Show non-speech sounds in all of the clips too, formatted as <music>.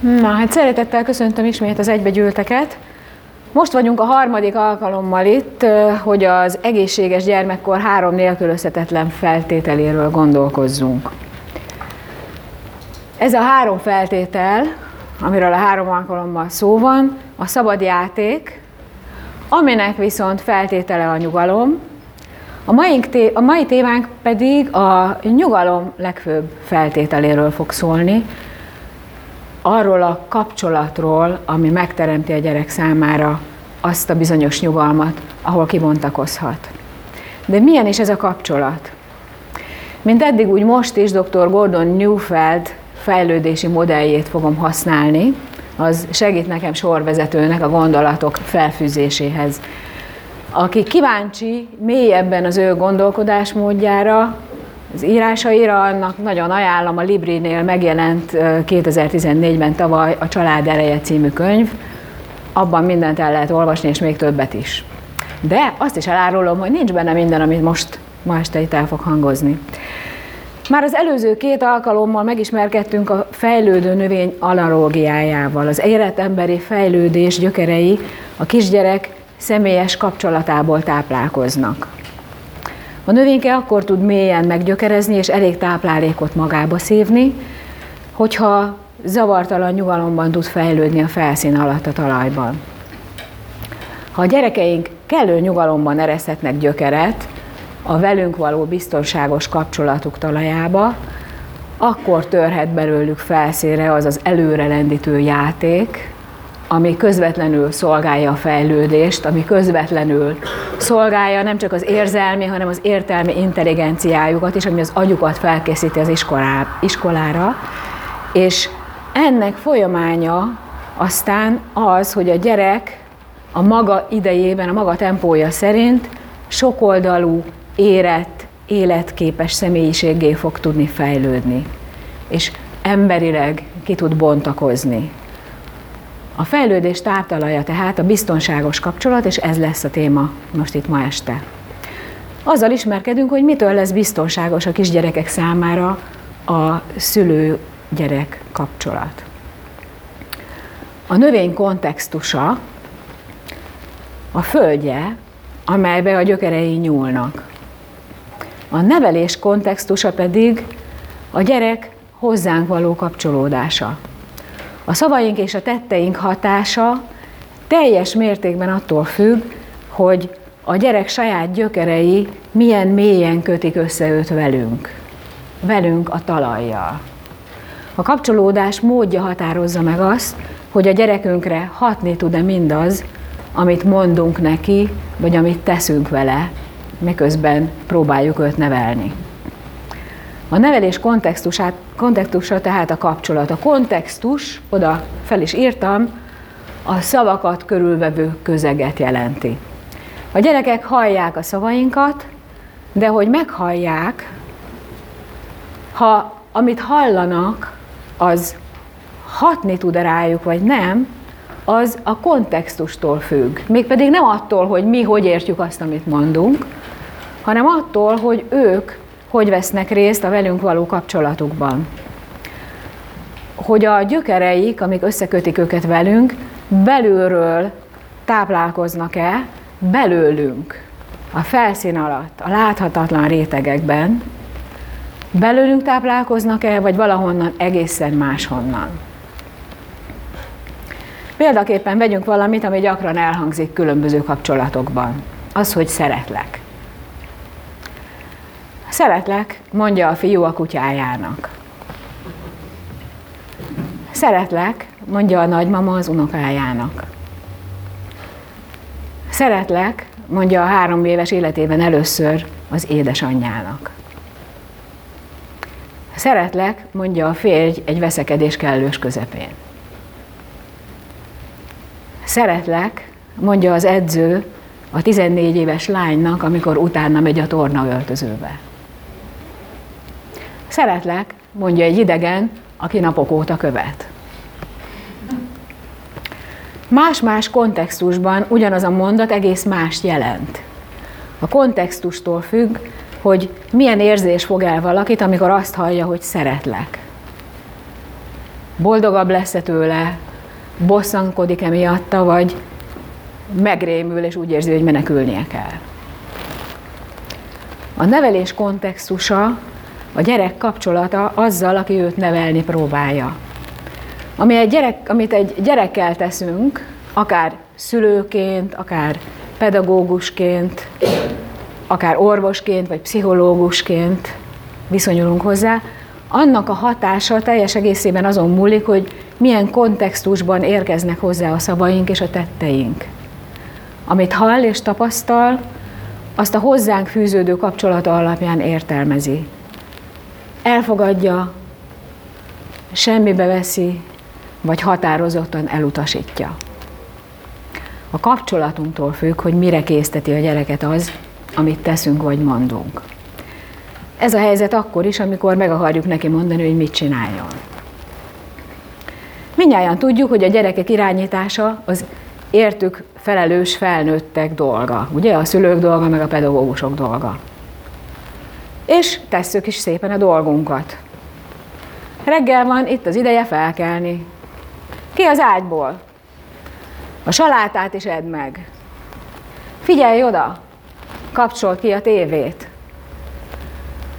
Na, hát szeretettel köszöntöm ismét az egybegyűlteket. Most vagyunk a harmadik alkalommal itt, hogy az egészséges gyermekkor három nélkülözhetetlen feltételéről gondolkozzunk. Ez a három feltétel, amiről a három alkalommal szó van, a szabad játék, aminek viszont feltétele a nyugalom, a mai, té- a mai témánk pedig a nyugalom legfőbb feltételéről fog szólni, arról a kapcsolatról, ami megteremti a gyerek számára azt a bizonyos nyugalmat, ahol kibontakozhat. De milyen is ez a kapcsolat? Mint eddig, úgy most is dr. Gordon Newfeld fejlődési modelljét fogom használni, az segít nekem sorvezetőnek a gondolatok felfűzéséhez. Aki kíváncsi mélyebben az ő gondolkodásmódjára, az írásaira, annak nagyon ajánlom, a Librinél megjelent 2014-ben tavaly a Család ereje című könyv, abban mindent el lehet olvasni, és még többet is. De azt is elárulom, hogy nincs benne minden, amit most ma este itt el fog hangozni. Már az előző két alkalommal megismerkedtünk a fejlődő növény analógiájával. Az életemberi fejlődés gyökerei a kisgyerek személyes kapcsolatából táplálkoznak. A növényke akkor tud mélyen meggyökerezni és elég táplálékot magába szívni, hogyha zavartalan nyugalomban tud fejlődni a felszín alatt a talajban. Ha a gyerekeink kellő nyugalomban ereszhetnek gyökeret a velünk való biztonságos kapcsolatuk talajába, akkor törhet belőlük felszínre az az előrelendítő játék, ami közvetlenül szolgálja a fejlődést, ami közvetlenül szolgálja nem csak az érzelmi, hanem az értelmi intelligenciájukat is, ami az agyukat felkészíti az iskolá, iskolára, és ennek folyamánya aztán az, hogy a gyerek a maga idejében, a maga tempója szerint sokoldalú, érett, életképes személyiségé fog tudni fejlődni, és emberileg ki tud bontakozni. A fejlődés táptalaja tehát a biztonságos kapcsolat, és ez lesz a téma most itt ma este. Azzal ismerkedünk, hogy mitől lesz biztonságos a kisgyerekek számára a szülő-gyerek kapcsolat. A növény kontextusa a földje, amelybe a gyökerei nyúlnak. A nevelés kontextusa pedig a gyerek hozzánk való kapcsolódása. A szavaink és a tetteink hatása teljes mértékben attól függ, hogy a gyerek saját gyökerei milyen mélyen kötik össze őt velünk, velünk a talajjal. A kapcsolódás módja határozza meg azt, hogy a gyerekünkre hatni tud-e mindaz, amit mondunk neki, vagy amit teszünk vele, miközben próbáljuk őt nevelni. A nevelés kontextusát, kontextusa tehát a kapcsolat. A kontextus, oda fel is írtam, a szavakat körülvevő közeget jelenti. A gyerekek hallják a szavainkat, de hogy meghallják, ha amit hallanak, az hatni tud -e rájuk, vagy nem, az a kontextustól függ. Mégpedig nem attól, hogy mi hogy értjük azt, amit mondunk, hanem attól, hogy ők hogy vesznek részt a velünk való kapcsolatukban. Hogy a gyökereik, amik összekötik őket velünk, belülről táplálkoznak-e belőlünk, a felszín alatt, a láthatatlan rétegekben, belőlünk táplálkoznak-e, vagy valahonnan egészen máshonnan. Példaképpen vegyünk valamit, ami gyakran elhangzik különböző kapcsolatokban. Az, hogy szeretlek. Szeretlek, mondja a fiú a kutyájának. Szeretlek, mondja a nagymama az unokájának. Szeretlek, mondja a három éves életében először az édesanyjának. Szeretlek, mondja a férj egy veszekedés kellős közepén. Szeretlek, mondja az edző a 14 éves lánynak, amikor utána megy a torna öltözőbe. Szeretlek, mondja egy idegen, aki napok óta követ. Más-más kontextusban ugyanaz a mondat egész más jelent. A kontextustól függ, hogy milyen érzés fog el valakit, amikor azt hallja, hogy szeretlek. boldogabb lesz-e tőle, bosszankodik-e miatta, vagy megrémül, és úgy érzi, hogy menekülnie kell. A nevelés kontextusa a gyerek kapcsolata azzal, aki őt nevelni próbálja. Ami egy gyerek, amit egy gyerekkel teszünk, akár szülőként, akár pedagógusként, akár orvosként vagy pszichológusként viszonyulunk hozzá, annak a hatása teljes egészében azon múlik, hogy milyen kontextusban érkeznek hozzá a szavaink és a tetteink. Amit hall és tapasztal, azt a hozzánk fűződő kapcsolata alapján értelmezi. Elfogadja, semmibe veszi, vagy határozottan elutasítja. A kapcsolatunktól függ, hogy mire készteti a gyereket az, amit teszünk vagy mondunk. Ez a helyzet akkor is, amikor meg akarjuk neki mondani, hogy mit csináljon. Mindjárt tudjuk, hogy a gyerekek irányítása az értük felelős felnőttek dolga. Ugye a szülők dolga, meg a pedagógusok dolga. És tesszük is szépen a dolgunkat. Reggel van, itt az ideje felkelni. Ki az ágyból? A salátát is edd meg. Figyelj oda, kapcsol ki a tévét.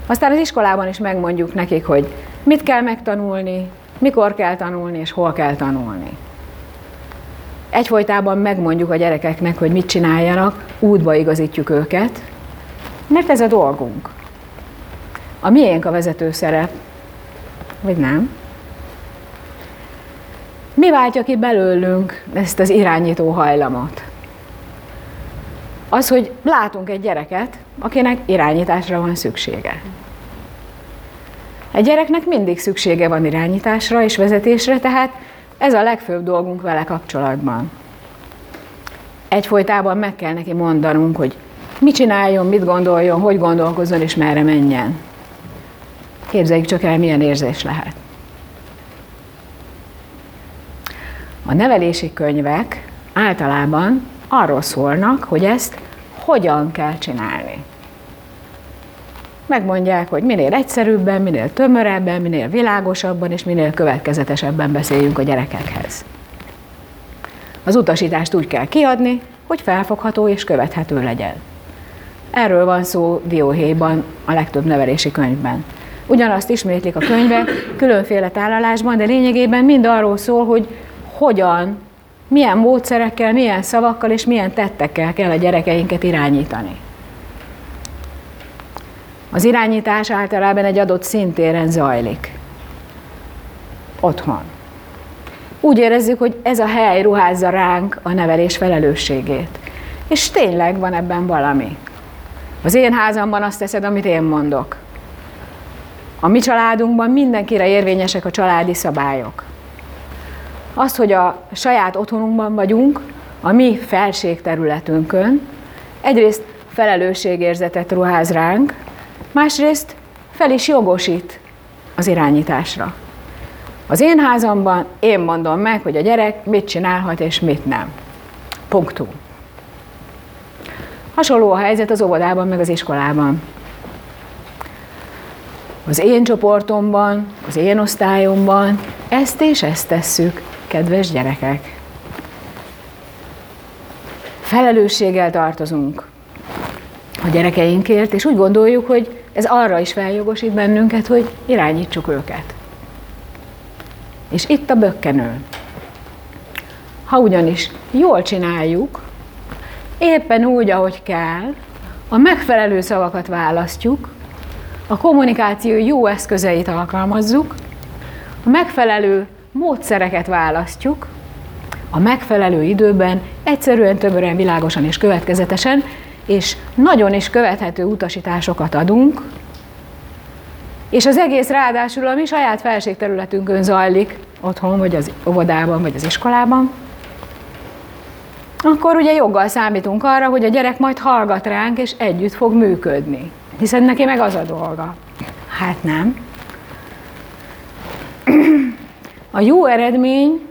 Aztán az iskolában is megmondjuk nekik, hogy mit kell megtanulni, mikor kell tanulni, és hol kell tanulni. Egyfolytában megmondjuk a gyerekeknek, hogy mit csináljanak, útba igazítjuk őket, mert ez a dolgunk. A miénk a vezető szerep, vagy nem? Mi váltja ki belőlünk ezt az irányító hajlamot? Az, hogy látunk egy gyereket, akinek irányításra van szüksége. Egy gyereknek mindig szüksége van irányításra és vezetésre, tehát ez a legfőbb dolgunk vele kapcsolatban. Egyfolytában meg kell neki mondanunk, hogy mit csináljon, mit gondoljon, hogy gondolkozzon és merre menjen. Képzeljük csak el, milyen érzés lehet. A nevelési könyvek általában arról szólnak, hogy ezt hogyan kell csinálni. Megmondják, hogy minél egyszerűbben, minél tömörebben, minél világosabban és minél következetesebben beszéljünk a gyerekekhez. Az utasítást úgy kell kiadni, hogy felfogható és követhető legyen. Erről van szó dióhéjban a legtöbb nevelési könyvben. Ugyanazt ismétlik a könyvek különféle tálalásban, de lényegében mind arról szól, hogy hogyan, milyen módszerekkel, milyen szavakkal és milyen tettekkel kell a gyerekeinket irányítani. Az irányítás általában egy adott szintéren zajlik. Otthon. Úgy érezzük, hogy ez a hely ruházza ránk a nevelés felelősségét. És tényleg van ebben valami. Az én házamban azt teszed, amit én mondok. A mi családunkban mindenkire érvényesek a családi szabályok. Az, hogy a saját otthonunkban vagyunk, a mi felségterületünkön, egyrészt felelősségérzetet ruház ránk, másrészt fel is jogosít az irányításra. Az én házamban én mondom meg, hogy a gyerek mit csinálhat és mit nem. Punktum. Hasonló a helyzet az óvodában, meg az iskolában. Az én csoportomban, az én osztályomban ezt és ezt tesszük, kedves gyerekek. Felelősséggel tartozunk a gyerekeinkért, és úgy gondoljuk, hogy ez arra is feljogosít bennünket, hogy irányítsuk őket. És itt a bökkenő. Ha ugyanis jól csináljuk, éppen úgy, ahogy kell, a megfelelő szavakat választjuk, a kommunikáció jó eszközeit alkalmazzuk, a megfelelő módszereket választjuk, a megfelelő időben, egyszerűen, többen, világosan és következetesen, és nagyon is követhető utasításokat adunk, és az egész ráadásul a mi saját felségterületünkön zajlik, otthon, vagy az óvodában, vagy az iskolában, akkor ugye joggal számítunk arra, hogy a gyerek majd hallgat ránk, és együtt fog működni. Hiszen neki meg az a dolga. Hát nem. A jó eredmény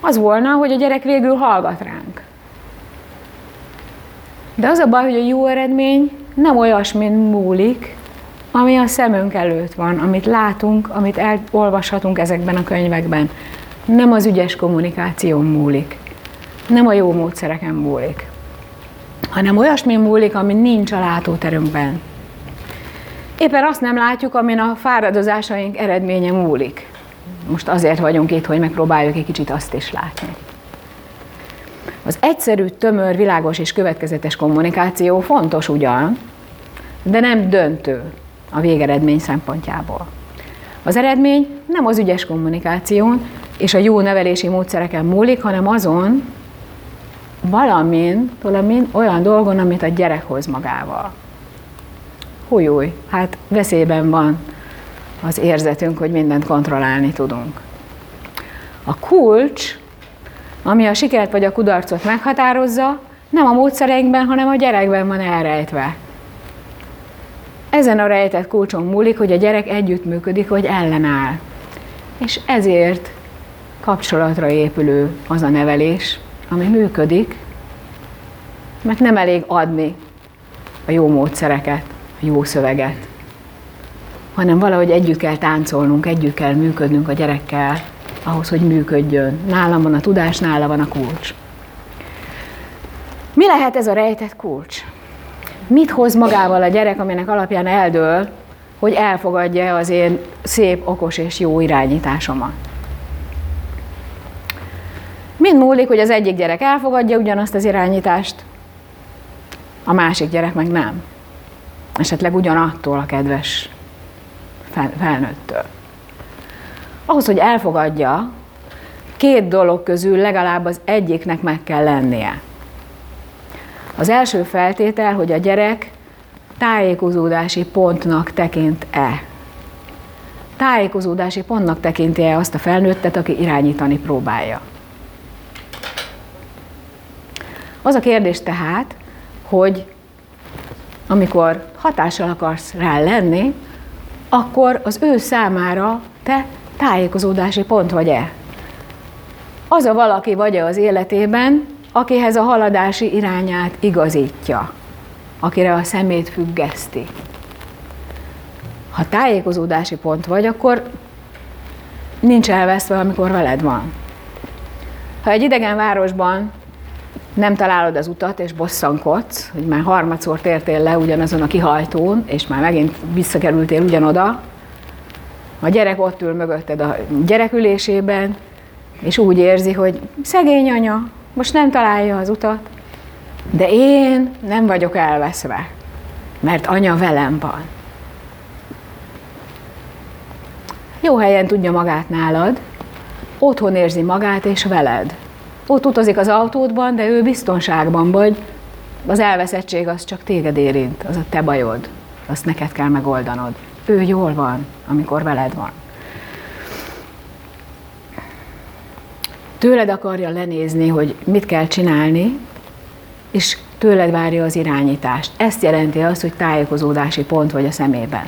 az volna, hogy a gyerek végül hallgat ránk. De az a baj, hogy a jó eredmény nem olyasmin múlik, ami a szemünk előtt van, amit látunk, amit elolvashatunk ezekben a könyvekben, nem az ügyes kommunikáción múlik, nem a jó módszereken múlik, hanem olyasmi múlik, ami nincs a látóterünkben. Éppen azt nem látjuk, amin a fáradozásaink eredménye múlik. Most azért vagyunk itt, hogy megpróbáljuk egy kicsit azt is látni. Az egyszerű, tömör, világos és következetes kommunikáció fontos ugyan, de nem döntő a végeredmény szempontjából. Az eredmény nem az ügyes kommunikáción és a jó nevelési módszereken múlik, hanem azon, valamin, valamin olyan dolgon, amit a gyerek hoz magával. Hújúj, hát veszélyben van az érzetünk, hogy mindent kontrollálni tudunk. A kulcs, ami a sikert vagy a kudarcot meghatározza, nem a módszereinkben, hanem a gyerekben van elrejtve. Ezen a rejtett kulcson múlik, hogy a gyerek együttműködik, vagy ellenáll. És ezért kapcsolatra épülő az a nevelés, ami működik, mert nem elég adni a jó módszereket, jó szöveget, hanem valahogy együtt kell táncolnunk, együtt kell működnünk a gyerekkel, ahhoz, hogy működjön. Nálam van a tudás, nála van a kulcs. Mi lehet ez a rejtett kulcs? Mit hoz magával a gyerek, aminek alapján eldől, hogy elfogadja az én szép, okos és jó irányításomat? Mind múlik, hogy az egyik gyerek elfogadja ugyanazt az irányítást, a másik gyerek meg nem. Esetleg ugyanattól a kedves felnőttől. Ahhoz, hogy elfogadja, két dolog közül legalább az egyiknek meg kell lennie. Az első feltétel, hogy a gyerek tájékozódási pontnak tekint-e. Tájékozódási pontnak tekinti-e azt a felnőttet, aki irányítani próbálja. Az a kérdés tehát, hogy amikor hatással akarsz rá lenni, akkor az ő számára te tájékozódási pont vagy-e. Az a valaki vagy-e az életében, akihez a haladási irányát igazítja, akire a szemét függeszti. Ha tájékozódási pont vagy, akkor nincs elveszve, amikor veled van. Ha egy idegen városban nem találod az utat, és bosszankodsz, hogy már harmadszor tértél le ugyanazon a kihajtón, és már megint visszakerültél ugyanoda, a gyerek ott ül mögötted a gyerekülésében, és úgy érzi, hogy szegény anya, most nem találja az utat, de én nem vagyok elveszve, mert anya velem van. Jó helyen tudja magát nálad, otthon érzi magát és veled. Ott utazik az autódban, de ő biztonságban vagy. Az elveszettség az csak téged érint, az a te bajod. Azt neked kell megoldanod. Ő jól van, amikor veled van. Tőled akarja lenézni, hogy mit kell csinálni, és tőled várja az irányítást. Ezt jelenti az, hogy tájékozódási pont vagy a szemében.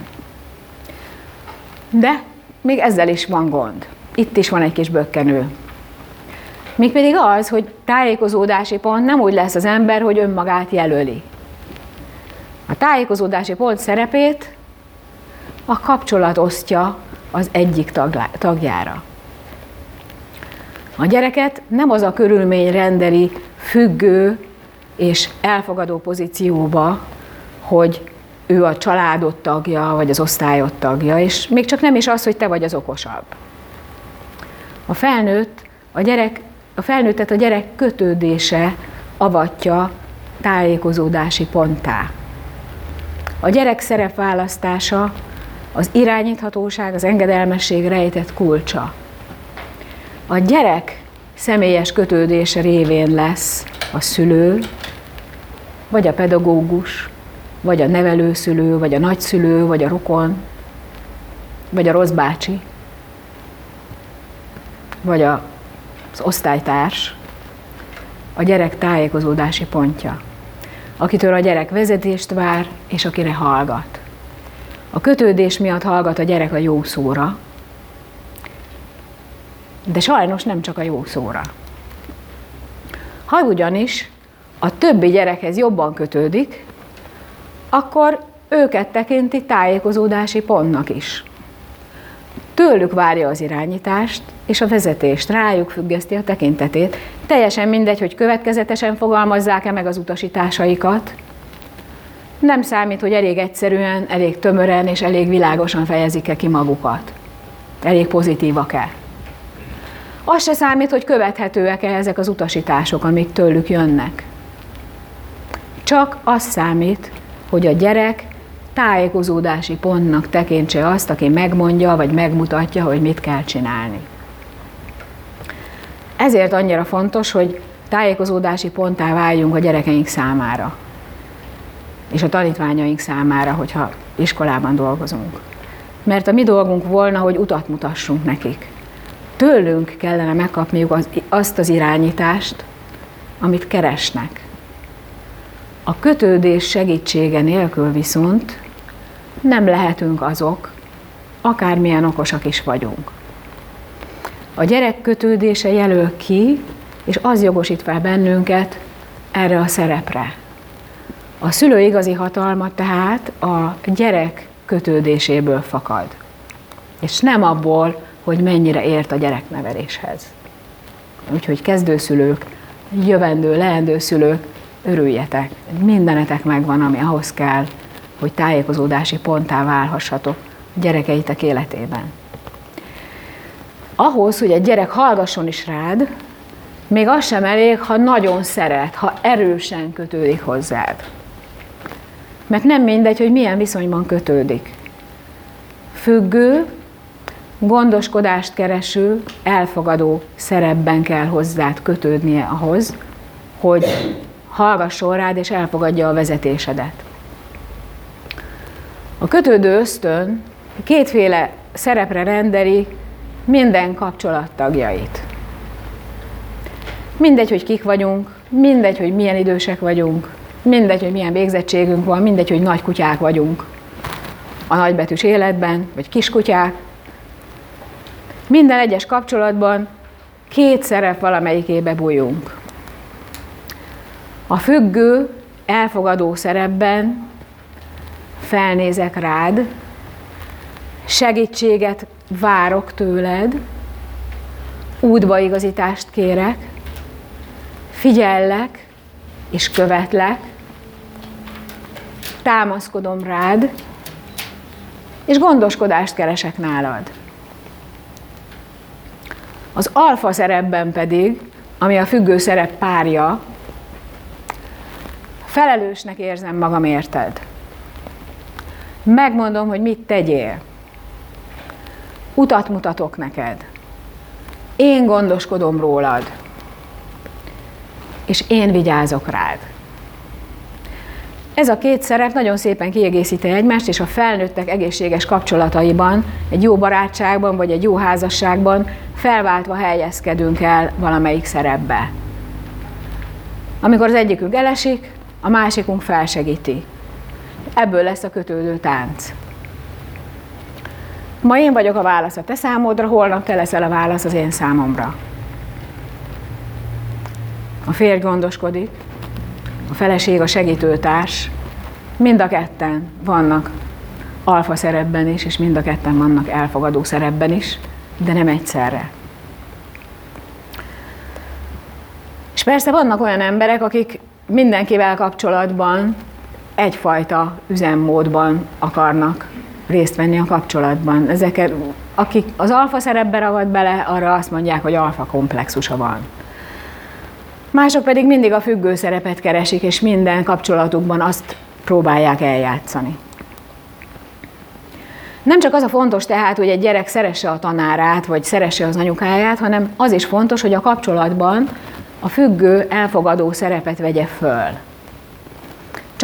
De még ezzel is van gond. Itt is van egy kis bökkenő. Mégpedig az, hogy tájékozódási pont nem úgy lesz az ember, hogy önmagát jelöli. A tájékozódási pont szerepét a kapcsolat osztja az egyik tagjára. A gyereket nem az a körülmény rendeli függő és elfogadó pozícióba, hogy ő a családot tagja, vagy az osztályot tagja, és még csak nem is az, hogy te vagy az okosabb. A felnőtt, a gyerek, a felnőttet a gyerek kötődése avatja tájékozódási ponttá. A gyerek szerepválasztása az irányíthatóság, az engedelmesség rejtett kulcsa. A gyerek személyes kötődése révén lesz a szülő, vagy a pedagógus, vagy a nevelőszülő, vagy a nagyszülő, vagy a rokon, vagy a rossz bácsi, vagy a, az osztálytárs, a gyerek tájékozódási pontja, akitől a gyerek vezetést vár, és akire hallgat. A kötődés miatt hallgat a gyerek a jó szóra, de sajnos nem csak a jó szóra. Ha ugyanis a többi gyerekhez jobban kötődik, akkor őket tekinti tájékozódási pontnak is. Tőlük várja az irányítást és a vezetést, rájuk függeszti a tekintetét. Teljesen mindegy, hogy következetesen fogalmazzák-e meg az utasításaikat. Nem számít, hogy elég egyszerűen, elég tömören és elég világosan fejezik-e ki magukat. Elég pozitívak-e. Az se számít, hogy követhetőek-e ezek az utasítások, amik tőlük jönnek. Csak az számít, hogy a gyerek tájékozódási pontnak tekintse azt, aki megmondja, vagy megmutatja, hogy mit kell csinálni. Ezért annyira fontos, hogy tájékozódási ponttá váljunk a gyerekeink számára, és a tanítványaink számára, hogyha iskolában dolgozunk. Mert a mi dolgunk volna, hogy utat mutassunk nekik. Tőlünk kellene megkapniuk az, azt az irányítást, amit keresnek. A kötődés segítsége nélkül viszont nem lehetünk azok, akármilyen okosak is vagyunk. A gyerek kötődése jelöl ki, és az jogosít fel bennünket erre a szerepre. A szülő igazi hatalma tehát a gyerek kötődéséből fakad, és nem abból, hogy mennyire ért a gyerekneveléshez. Úgyhogy kezdőszülők, jövendő, leendő szülők, örüljetek, mindenetek megvan, ami ahhoz kell, hogy tájékozódási ponttá válhassatok gyerekeitek életében. Ahhoz, hogy egy gyerek hallgasson is rád, még az sem elég, ha nagyon szeret, ha erősen kötődik hozzád. Mert nem mindegy, hogy milyen viszonyban kötődik. Függő, gondoskodást kereső, elfogadó szerepben kell hozzád kötődnie ahhoz, hogy hallgasson rád és elfogadja a vezetésedet. A kötődő ösztön kétféle szerepre rendeli minden kapcsolattagjait. Mindegy, hogy kik vagyunk, mindegy, hogy milyen idősek vagyunk, mindegy, hogy milyen végzettségünk van, mindegy, hogy nagy kutyák vagyunk a nagybetűs életben, vagy kiskutyák. Minden egyes kapcsolatban két szerep valamelyikébe bújunk. A függő, elfogadó szerepben felnézek rád, segítséget várok tőled, útbaigazítást kérek, figyellek és követlek, támaszkodom rád, és gondoskodást keresek nálad. Az alfa szerepben pedig, ami a függő szerep párja, felelősnek érzem magam érted. Megmondom, hogy mit tegyél. Utat mutatok neked. Én gondoskodom rólad. És én vigyázok rád. Ez a két szerep nagyon szépen kiegészíti egymást, és a felnőttek egészséges kapcsolataiban, egy jó barátságban vagy egy jó házasságban felváltva helyezkedünk el valamelyik szerepbe. Amikor az egyikünk elesik, a másikunk felsegíti. Ebből lesz a kötődő tánc. Ma én vagyok a válasz a te számodra, holnap te leszel a válasz az én számomra. A férj gondoskodik, a feleség a segítőtárs, mind a ketten vannak alfa szerepben is, és mind a ketten vannak elfogadó szerepben is, de nem egyszerre. És persze vannak olyan emberek, akik mindenkivel kapcsolatban egyfajta üzemmódban akarnak részt venni a kapcsolatban. Ezeket, akik az alfa szerepbe ragad bele, arra azt mondják, hogy alfa komplexusa van. Mások pedig mindig a függő szerepet keresik, és minden kapcsolatukban azt próbálják eljátszani. Nem csak az a fontos tehát, hogy egy gyerek szeresse a tanárát, vagy szeresse az anyukáját, hanem az is fontos, hogy a kapcsolatban a függő, elfogadó szerepet vegye föl.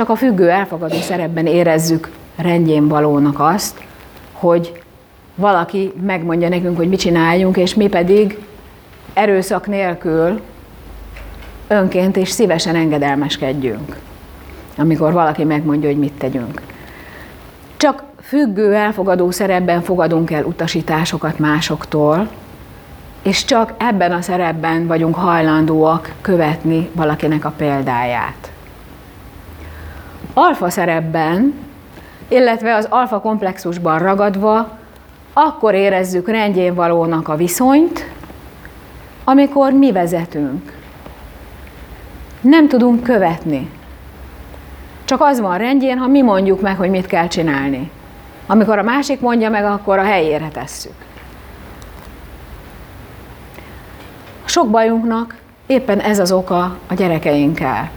Csak a függő, elfogadó szerepben érezzük rendjén valónak azt, hogy valaki megmondja nekünk, hogy mit csináljunk, és mi pedig erőszak nélkül önként és szívesen engedelmeskedjünk, amikor valaki megmondja, hogy mit tegyünk. Csak függő, elfogadó szerepben fogadunk el utasításokat másoktól, és csak ebben a szerepben vagyunk hajlandóak követni valakinek a példáját. Alfa szerepben illetve az alfa komplexusban ragadva, akkor érezzük rendjén valónak a viszonyt, amikor mi vezetünk. Nem tudunk követni. Csak az van rendjén, ha mi mondjuk meg, hogy mit kell csinálni. Amikor a másik mondja meg, akkor a helyére tesszük. Sok bajunknak éppen ez az oka a gyerekeinkkel.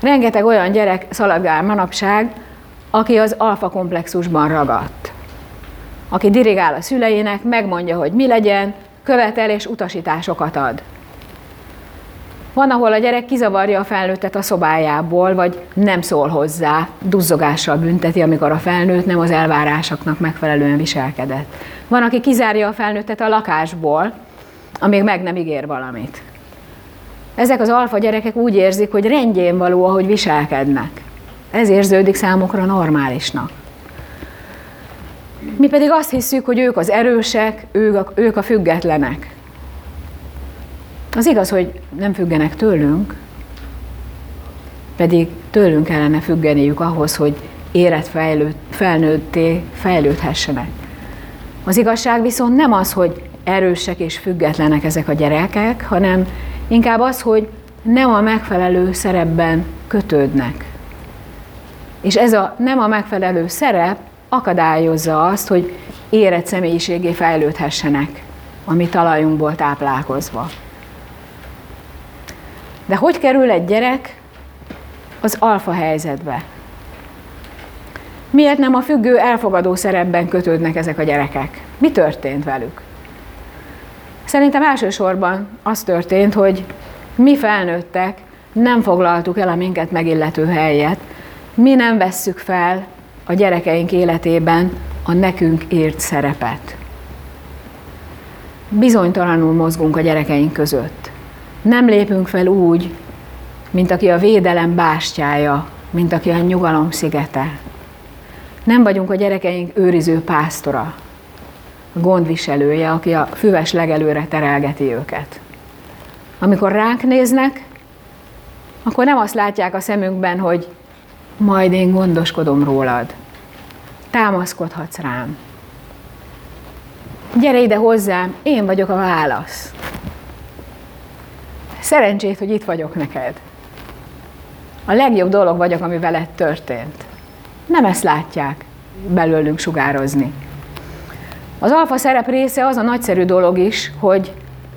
Rengeteg olyan gyerek szaladgál manapság, aki az alfa komplexusban ragadt. Aki dirigál a szüleinek, megmondja, hogy mi legyen, követel és utasításokat ad. Van, ahol a gyerek kizavarja a felnőttet a szobájából, vagy nem szól hozzá, duzzogással bünteti, amikor a felnőtt nem az elvárásoknak megfelelően viselkedett. Van, aki kizárja a felnőttet a lakásból, amíg meg nem ígér valamit. Ezek az alfa gyerekek úgy érzik, hogy rendjén való, ahogy viselkednek. Ez érződik számukra normálisnak. Mi pedig azt hiszük, hogy ők az erősek, ők a, ők a függetlenek. Az igaz, hogy nem függenek tőlünk, pedig tőlünk kellene függeniük ahhoz, hogy érett fejlőd, felnőtté fejlődhessenek. Az igazság viszont nem az, hogy erősek és függetlenek ezek a gyerekek, hanem inkább az, hogy nem a megfelelő szerepben kötődnek. És ez a nem a megfelelő szerep akadályozza azt, hogy érett személyiségé fejlődhessenek a mi talajunkból táplálkozva. De hogy kerül egy gyerek az alfa helyzetbe? Miért nem a függő elfogadó szerepben kötődnek ezek a gyerekek? Mi történt velük? Szerintem elsősorban az történt, hogy mi felnőttek nem foglaltuk el a minket megillető helyet, mi nem vesszük fel a gyerekeink életében a nekünk ért szerepet. Bizonytalanul mozgunk a gyerekeink között. Nem lépünk fel úgy, mint aki a védelem bástyája, mint aki a nyugalom szigete. Nem vagyunk a gyerekeink őriző pásztora, gondviselője, aki a füves legelőre terelgeti őket. Amikor ránk néznek, akkor nem azt látják a szemünkben, hogy majd én gondoskodom rólad. Támaszkodhatsz rám. Gyere ide hozzám, én vagyok a válasz. Szerencsét, hogy itt vagyok neked. A legjobb dolog vagyok, ami veled történt. Nem ezt látják belőlünk sugározni. Az alfa szerep része az a nagyszerű dolog is, hogy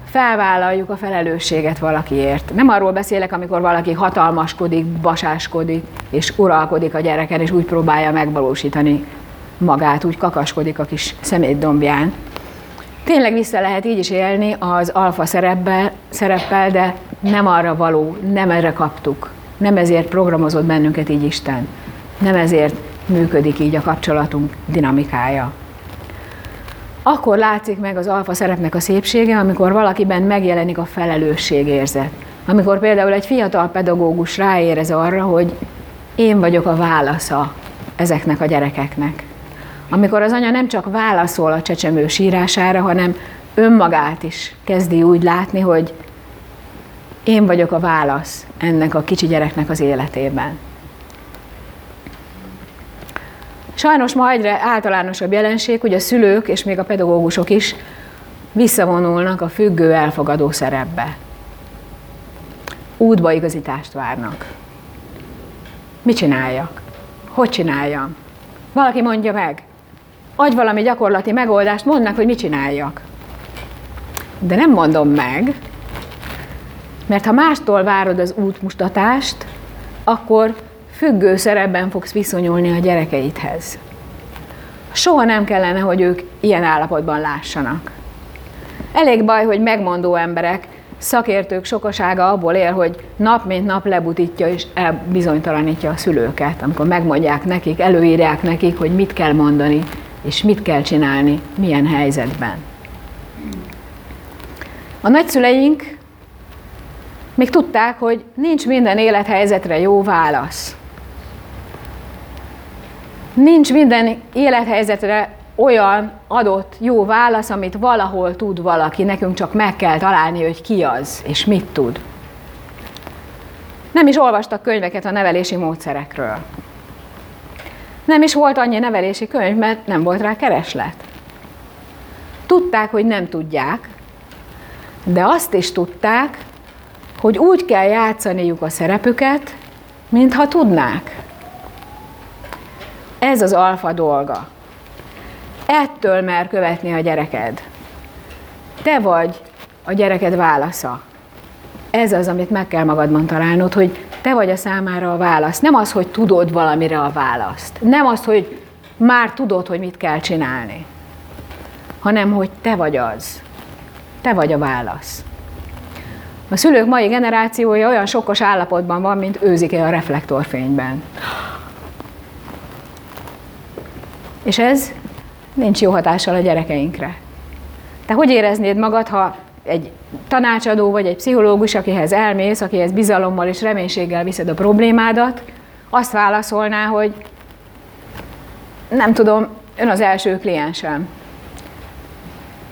felvállaljuk a felelősséget valakiért. Nem arról beszélek, amikor valaki hatalmaskodik, basáskodik, és uralkodik a gyereken, és úgy próbálja megvalósítani magát, úgy kakaskodik a kis szemétdombján. Tényleg vissza lehet így is élni az alfa szereppel, szereppel, de nem arra való, nem erre kaptuk. Nem ezért programozott bennünket így Isten. Nem ezért működik így a kapcsolatunk dinamikája akkor látszik meg az alfa szerepnek a szépsége, amikor valakiben megjelenik a felelősségérzet. Amikor például egy fiatal pedagógus ráérez arra, hogy én vagyok a válasza ezeknek a gyerekeknek. Amikor az anya nem csak válaszol a csecsemő sírására, hanem önmagát is kezdi úgy látni, hogy én vagyok a válasz ennek a kicsi gyereknek az életében. Sajnos ma egyre általánosabb jelenség, hogy a szülők és még a pedagógusok is visszavonulnak a függő elfogadó szerepbe. Útbaigazítást várnak. Mit csináljak? Hogy csináljam? Valaki mondja meg. Adj valami gyakorlati megoldást, mondd meg, hogy mit csináljak. De nem mondom meg, mert ha mástól várod az útmutatást, akkor függő szerepben fogsz viszonyulni a gyerekeidhez. Soha nem kellene, hogy ők ilyen állapotban lássanak. Elég baj, hogy megmondó emberek, szakértők sokasága abból él, hogy nap mint nap lebutítja és elbizonytalanítja a szülőket, amikor megmondják nekik, előírják nekik, hogy mit kell mondani, és mit kell csinálni, milyen helyzetben. A nagyszüleink még tudták, hogy nincs minden élethelyzetre jó válasz. Nincs minden élethelyzetre olyan adott jó válasz, amit valahol tud valaki, nekünk csak meg kell találni, hogy ki az, és mit tud. Nem is olvastak könyveket a nevelési módszerekről. Nem is volt annyi nevelési könyv, mert nem volt rá kereslet. Tudták, hogy nem tudják, de azt is tudták, hogy úgy kell játszaniuk a szerepüket, mintha tudnák. Ez az alfa dolga. Ettől mer követni a gyereked. Te vagy a gyereked válasza. Ez az, amit meg kell magadban találnod, hogy te vagy a számára a válasz. Nem az, hogy tudod valamire a választ. Nem az, hogy már tudod, hogy mit kell csinálni. Hanem, hogy te vagy az. Te vagy a válasz. A szülők mai generációja olyan sokkos állapotban van, mint őzike a reflektorfényben. És ez nincs jó hatással a gyerekeinkre. Te hogy éreznéd magad, ha egy tanácsadó vagy egy pszichológus, akihez elmész, akihez bizalommal és reménységgel viszed a problémádat, azt válaszolná, hogy nem tudom, ön az első kliensem.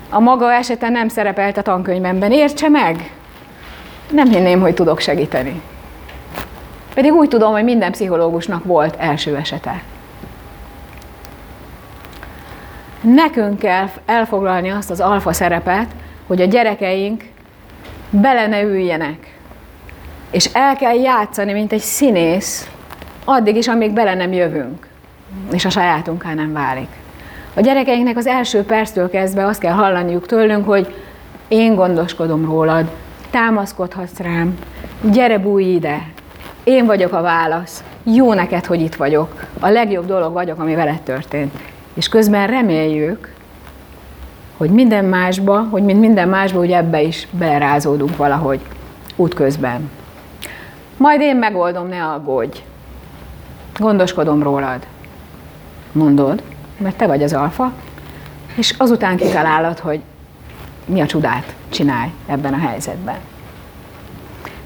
A maga esete nem szerepelt a tankönyvemben, értse meg? Nem hinném, hogy tudok segíteni. Pedig úgy tudom, hogy minden pszichológusnak volt első esete. Nekünk kell elfoglalni azt az alfa szerepet, hogy a gyerekeink bele ne üljenek. És el kell játszani, mint egy színész, addig is, amíg bele nem jövünk, és a sajátunká nem válik. A gyerekeinknek az első perctől kezdve azt kell hallaniuk tőlünk, hogy én gondoskodom rólad, támaszkodhatsz rám, gyere bújj ide, én vagyok a válasz, jó neked, hogy itt vagyok, a legjobb dolog vagyok, ami veled történt. És közben reméljük, hogy minden másba, hogy mint minden másba, hogy ebbe is belerázódunk valahogy útközben. Majd én megoldom, ne aggódj. Gondoskodom rólad. Mondod, mert te vagy az alfa, és azután kitalálod, hogy mi a csodát csinálj ebben a helyzetben.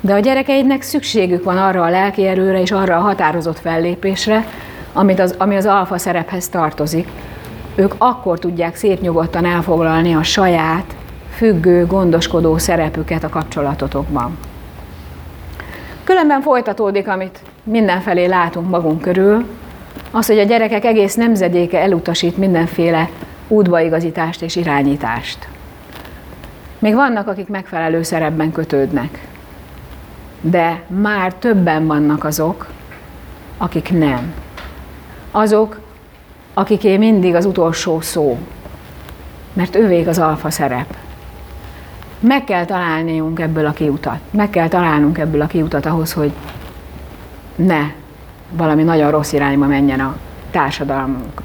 De a gyerekeidnek szükségük van arra a lelki erőre és arra a határozott fellépésre, amit az, ami az alfa szerephez tartozik, ők akkor tudják szép nyugodtan elfoglalni a saját függő, gondoskodó szerepüket a kapcsolatotokban. Különben folytatódik, amit mindenfelé látunk magunk körül, az, hogy a gyerekek egész nemzedéke elutasít mindenféle útbaigazítást és irányítást. Még vannak, akik megfelelő szerepben kötődnek, de már többen vannak azok, akik nem. Azok, akiké mindig az utolsó szó, mert ővék az alfa szerep. Meg kell találniunk ebből a kiutat. Meg kell találnunk ebből a kiutat ahhoz, hogy ne valami nagyon rossz irányba menjen a társadalmunk.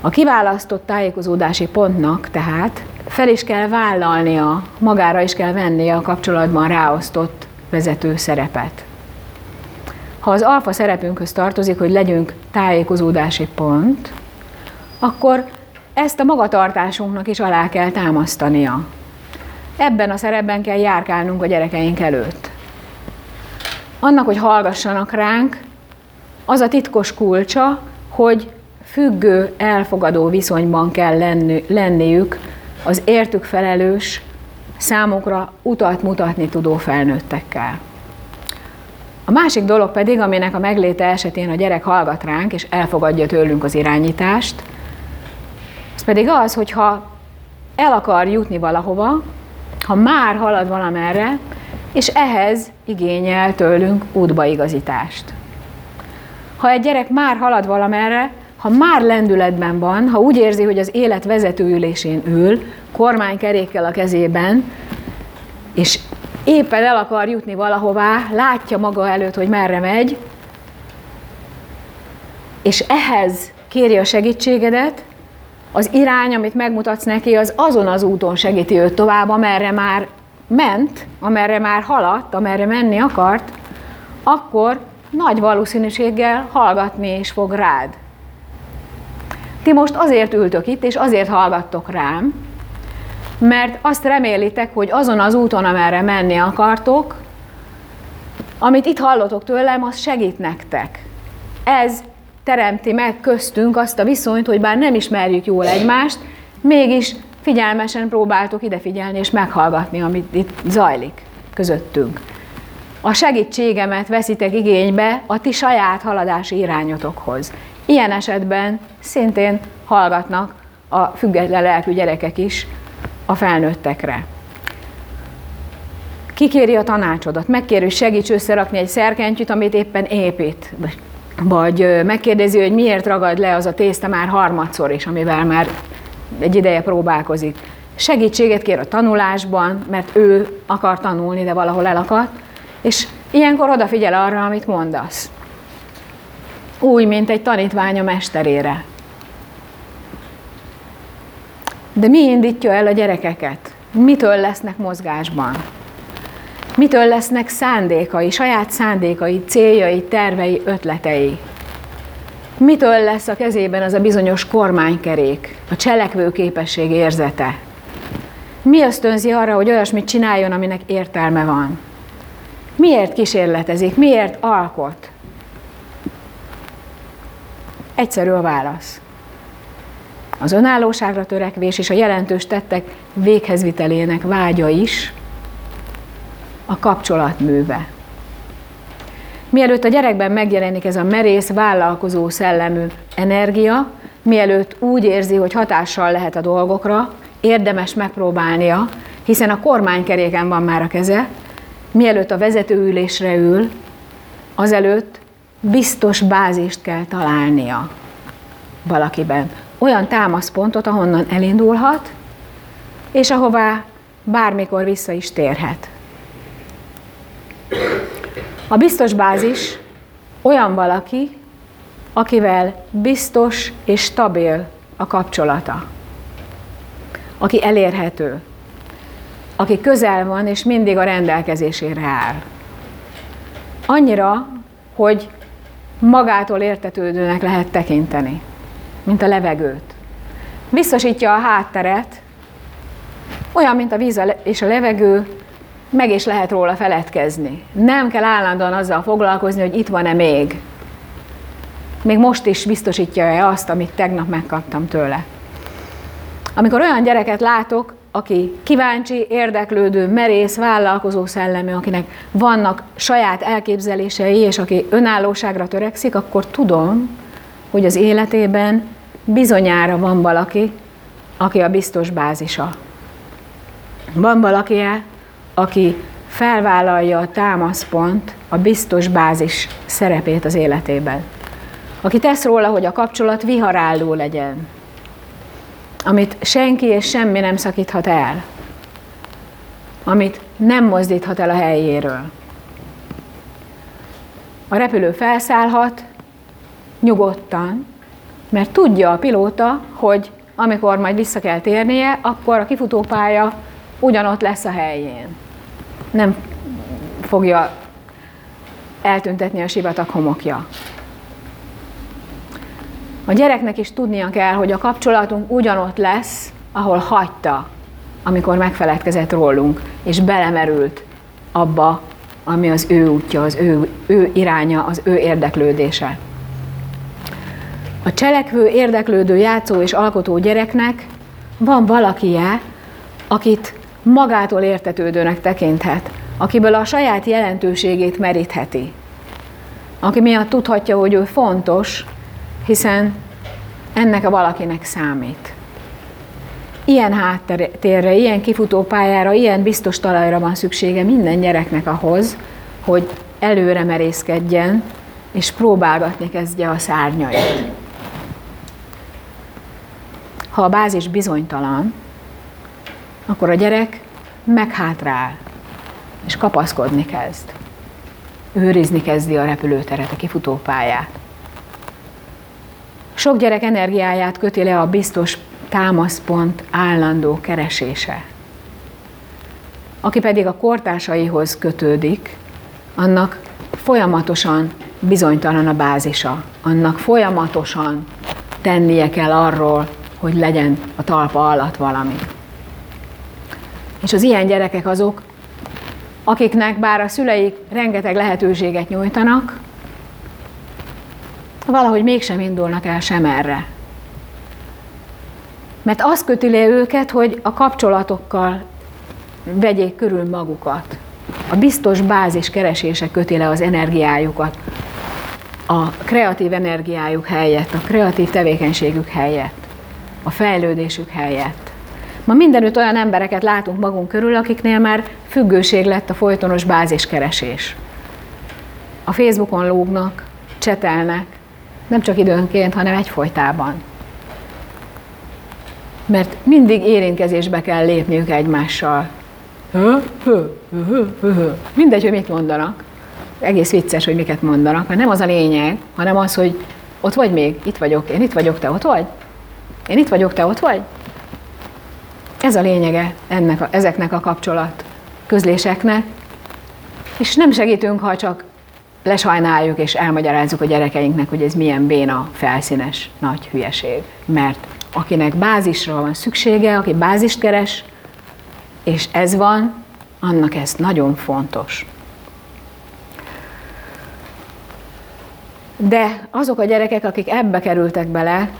A kiválasztott tájékozódási pontnak tehát fel is kell vállalnia, magára is kell vennie a kapcsolatban ráosztott vezető szerepet. Ha az alfa szerepünkhöz tartozik, hogy legyünk tájékozódási pont, akkor ezt a magatartásunknak is alá kell támasztania. Ebben a szerepben kell járkálnunk a gyerekeink előtt. Annak, hogy hallgassanak ránk, az a titkos kulcsa, hogy függő, elfogadó viszonyban kell lenni, lenniük az értük felelős, számukra utat mutatni tudó felnőttekkel. A másik dolog pedig, aminek a megléte esetén a gyerek hallgat ránk, és elfogadja tőlünk az irányítást, az pedig az, hogyha el akar jutni valahova, ha már halad valamerre, és ehhez igényel tőlünk útbaigazítást. Ha egy gyerek már halad valamerre, ha már lendületben van, ha úgy érzi, hogy az élet vezetőülésén ül, kormánykerékkel a kezében, és éppen el akar jutni valahová, látja maga előtt, hogy merre megy, és ehhez kéri a segítségedet, az irány, amit megmutatsz neki, az azon az úton segíti őt tovább, amerre már ment, amerre már haladt, amerre menni akart, akkor nagy valószínűséggel hallgatni is fog rád. Ti most azért ültök itt, és azért hallgattok rám, mert azt remélitek, hogy azon az úton, amerre menni akartok, amit itt hallotok tőlem, az segít nektek. Ez teremti meg köztünk azt a viszonyt, hogy bár nem ismerjük jól egymást, mégis figyelmesen próbáltok ide figyelni és meghallgatni, amit itt zajlik közöttünk. a segítségemet veszitek igénybe a ti saját haladási irányotokhoz. Ilyen esetben szintén hallgatnak a független lelkű gyerekek is a felnőttekre. Kikéri a tanácsodat, megkéri, hogy segíts összerakni egy szerkentyűt, amit éppen épít. Vagy megkérdezi, hogy miért ragad le az a tészta már harmadszor is, amivel már egy ideje próbálkozik. Segítséget kér a tanulásban, mert ő akar tanulni, de valahol elakadt, és ilyenkor odafigyel arra, amit mondasz. Úgy, mint egy tanítvány a mesterére. De mi indítja el a gyerekeket? Mitől lesznek mozgásban? Mitől lesznek szándékai, saját szándékai, céljai, tervei, ötletei? Mitől lesz a kezében az a bizonyos kormánykerék, a cselekvő képesség érzete? Mi ösztönzi arra, hogy olyasmit csináljon, aminek értelme van? Miért kísérletezik? Miért alkot? Egyszerű a válasz. Az önállóságra törekvés és a jelentős tettek véghezvitelének vágya is a kapcsolatműve. Mielőtt a gyerekben megjelenik ez a merész, vállalkozó szellemű energia, mielőtt úgy érzi, hogy hatással lehet a dolgokra, érdemes megpróbálnia, hiszen a kormánykeréken van már a keze, mielőtt a vezetőülésre ül, azelőtt biztos bázist kell találnia valakiben. Olyan támaszpontot, ahonnan elindulhat, és ahová bármikor vissza is térhet. A biztos bázis olyan valaki, akivel biztos és stabil a kapcsolata, aki elérhető, aki közel van és mindig a rendelkezésére áll. Annyira, hogy magától értetődőnek lehet tekinteni, mint a levegőt. Biztosítja a hátteret, olyan, mint a víz és a levegő, meg is lehet róla feledkezni. Nem kell állandóan azzal foglalkozni, hogy itt van-e még. Még most is biztosítja-e azt, amit tegnap megkaptam tőle. Amikor olyan gyereket látok, aki kíváncsi, érdeklődő, merész, vállalkozó szellemű, akinek vannak saját elképzelései, és aki önállóságra törekszik, akkor tudom, hogy az életében bizonyára van valaki, aki a biztos bázisa. Van valaki, aki felvállalja a támaszpont, a biztos bázis szerepét az életében. Aki tesz róla, hogy a kapcsolat viharálló legyen, amit senki és semmi nem szakíthat el, amit nem mozdíthat el a helyéről. A repülő felszállhat nyugodtan, mert tudja a pilóta, hogy amikor majd vissza kell térnie, akkor a kifutópálya ugyanott lesz a helyén. Nem fogja eltüntetni a sivatag homokja. A gyereknek is tudnia kell, hogy a kapcsolatunk ugyanott lesz, ahol hagyta, amikor megfeledkezett rólunk, és belemerült abba, ami az ő útja, az ő, ő iránya, az ő érdeklődése. A cselekvő, érdeklődő, játszó és alkotó gyereknek van valakije, akit magától értetődőnek tekinthet, akiből a saját jelentőségét merítheti, aki miatt tudhatja, hogy ő fontos, hiszen ennek a valakinek számít. Ilyen háttérre, ilyen kifutópályára, ilyen biztos talajra van szüksége minden gyereknek ahhoz, hogy előre merészkedjen, és próbálgatni kezdje a szárnyait. Ha a bázis bizonytalan, akkor a gyerek meghátrál, és kapaszkodni kezd. Őrizni kezdi a repülőteret, a kifutópályát. Sok gyerek energiáját köti le a biztos támaszpont állandó keresése. Aki pedig a kortársaihoz kötődik, annak folyamatosan bizonytalan a bázisa, annak folyamatosan tennie kell arról, hogy legyen a talpa alatt valami. És az ilyen gyerekek azok, akiknek bár a szüleik rengeteg lehetőséget nyújtanak, valahogy mégsem indulnak el sem erre. Mert az köti le őket, hogy a kapcsolatokkal vegyék körül magukat. A biztos bázis keresése köti le az energiájukat, a kreatív energiájuk helyett, a kreatív tevékenységük helyett, a fejlődésük helyett. Ma mindenütt olyan embereket látunk magunk körül, akiknél már függőség lett a folytonos báziskeresés. A Facebookon lógnak, csetelnek, nem csak időnként, hanem egyfolytában. Mert mindig érintkezésbe kell lépniük egymással. Mindegy, hogy mit mondanak. Egész vicces, hogy miket mondanak, mert nem az a lényeg, hanem az, hogy ott vagy még, itt vagyok, én itt vagyok, te ott vagy? Én itt vagyok, te ott vagy? Ez a lényege ennek a, ezeknek a kapcsolat közléseknek, és nem segítünk, ha csak lesajnáljuk és elmagyarázzuk a gyerekeinknek, hogy ez milyen béna, felszínes, nagy hülyeség. Mert akinek bázisra van szüksége, aki bázist keres, és ez van, annak ez nagyon fontos. De azok a gyerekek, akik ebbe kerültek bele,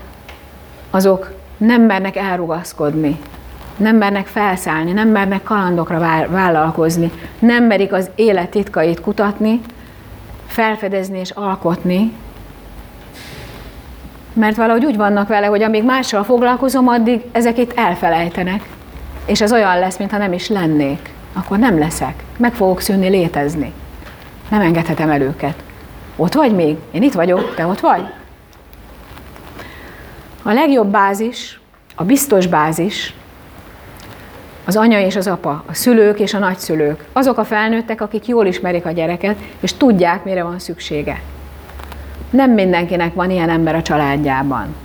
azok nem mernek elrugaszkodni, nem mernek felszállni, nem mernek kalandokra vállalkozni, nem merik az élet titkait kutatni, felfedezni és alkotni, mert valahogy úgy vannak vele, hogy amíg mással foglalkozom, addig ezek itt elfelejtenek. És ez olyan lesz, mintha nem is lennék. Akkor nem leszek. Meg fogok szűnni létezni. Nem engedhetem el őket. Ott vagy még? Én itt vagyok, te ott vagy? A legjobb bázis, a biztos bázis, az anya és az apa, a szülők és a nagyszülők, azok a felnőttek, akik jól ismerik a gyereket, és tudják, mire van szüksége. Nem mindenkinek van ilyen ember a családjában.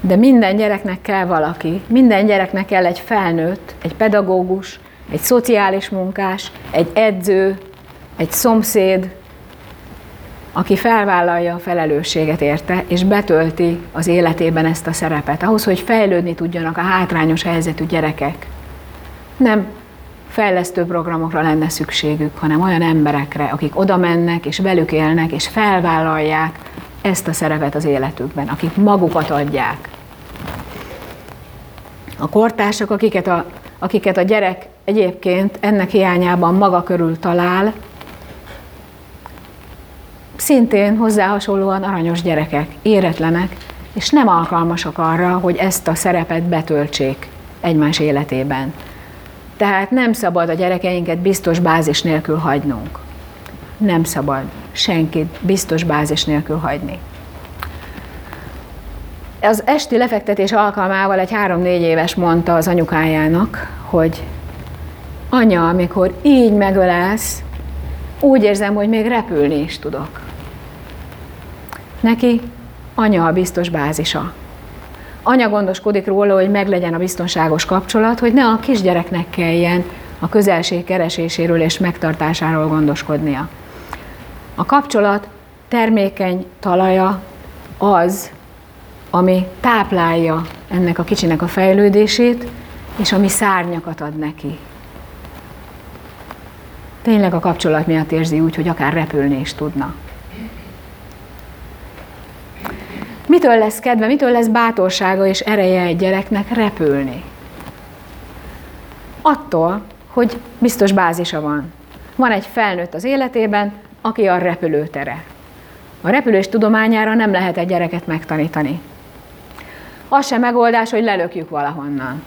De minden gyereknek kell valaki, minden gyereknek kell egy felnőtt, egy pedagógus, egy szociális munkás, egy edző, egy szomszéd, aki felvállalja a felelősséget érte, és betölti az életében ezt a szerepet, ahhoz, hogy fejlődni tudjanak a hátrányos helyzetű gyerekek. Nem fejlesztő programokra lenne szükségük, hanem olyan emberekre, akik oda mennek, és velük élnek, és felvállalják ezt a szerepet az életükben, akik magukat adják. A kortársak, akiket a, akiket a gyerek egyébként ennek hiányában maga körül talál, szintén hozzá hasonlóan aranyos gyerekek, éretlenek, és nem alkalmasak arra, hogy ezt a szerepet betöltsék egymás életében. Tehát nem szabad a gyerekeinket biztos bázis nélkül hagynunk. Nem szabad senkit biztos bázis nélkül hagyni. Az esti lefektetés alkalmával egy három-négy éves mondta az anyukájának, hogy anya, amikor így megölelsz, úgy érzem, hogy még repülni is tudok. Neki anya a biztos bázisa. Anya gondoskodik róla, hogy meglegyen a biztonságos kapcsolat, hogy ne a kisgyereknek kelljen a közelség kereséséről és megtartásáról gondoskodnia. A kapcsolat termékeny talaja az, ami táplálja ennek a kicsinek a fejlődését, és ami szárnyakat ad neki. Tényleg a kapcsolat miatt érzi úgy, hogy akár repülni is tudna. Mitől lesz kedve, mitől lesz bátorsága és ereje egy gyereknek repülni? Attól, hogy biztos bázisa van. Van egy felnőtt az életében, aki a repülőtere. A repülés tudományára nem lehet egy gyereket megtanítani. Az sem megoldás, hogy lelökjük valahonnan.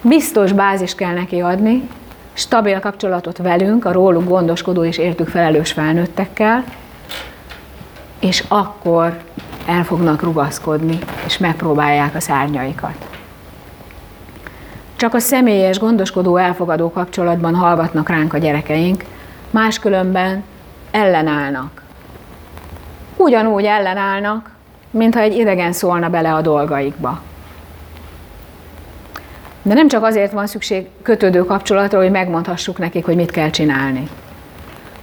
Biztos bázis kell neki adni, stabil kapcsolatot velünk, a róluk gondoskodó és értük felelős felnőttekkel, és akkor el fognak rugaszkodni, és megpróbálják a szárnyaikat. Csak a személyes, gondoskodó, elfogadó kapcsolatban hallgatnak ránk a gyerekeink, máskülönben ellenállnak. Ugyanúgy ellenállnak, mintha egy idegen szólna bele a dolgaikba. De nem csak azért van szükség kötődő kapcsolatra, hogy megmondhassuk nekik, hogy mit kell csinálni,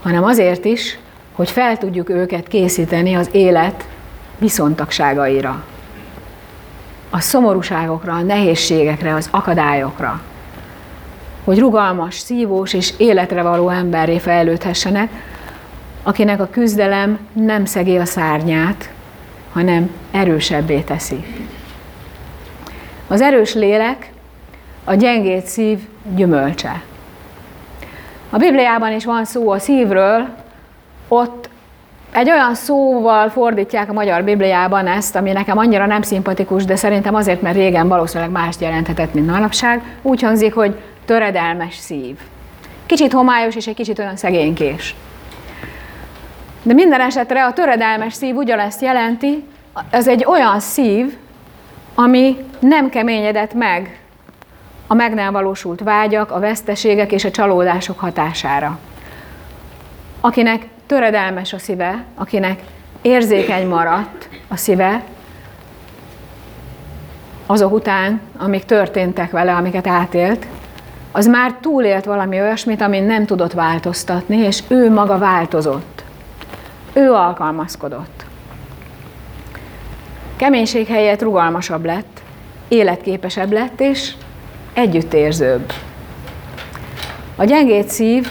hanem azért is, hogy fel tudjuk őket készíteni az élet viszontagságaira, a szomorúságokra, a nehézségekre, az akadályokra, hogy rugalmas, szívós és életre való emberré fejlődhessenek, akinek a küzdelem nem szegi a szárnyát, hanem erősebbé teszi. Az erős lélek a gyengét szív gyümölcse. A Bibliában is van szó a szívről, ott egy olyan szóval fordítják a magyar Bibliában ezt, ami nekem annyira nem szimpatikus, de szerintem azért, mert régen valószínűleg mást jelenthetett, mint manapság. Úgy hangzik, hogy töredelmes szív. Kicsit homályos és egy kicsit olyan szegénykés. De minden esetre a töredelmes szív ugyanezt jelenti, ez egy olyan szív, ami nem keményedett meg a meg nem valósult vágyak, a veszteségek és a csalódások hatására. Akinek töredelmes a szíve, akinek érzékeny maradt a szíve, azok után, amik történtek vele, amiket átélt, az már túlélt valami olyasmit, amin nem tudott változtatni, és ő maga változott. Ő alkalmazkodott. Keménység helyett rugalmasabb lett, életképesebb lett, és együttérzőbb. A gyengét szív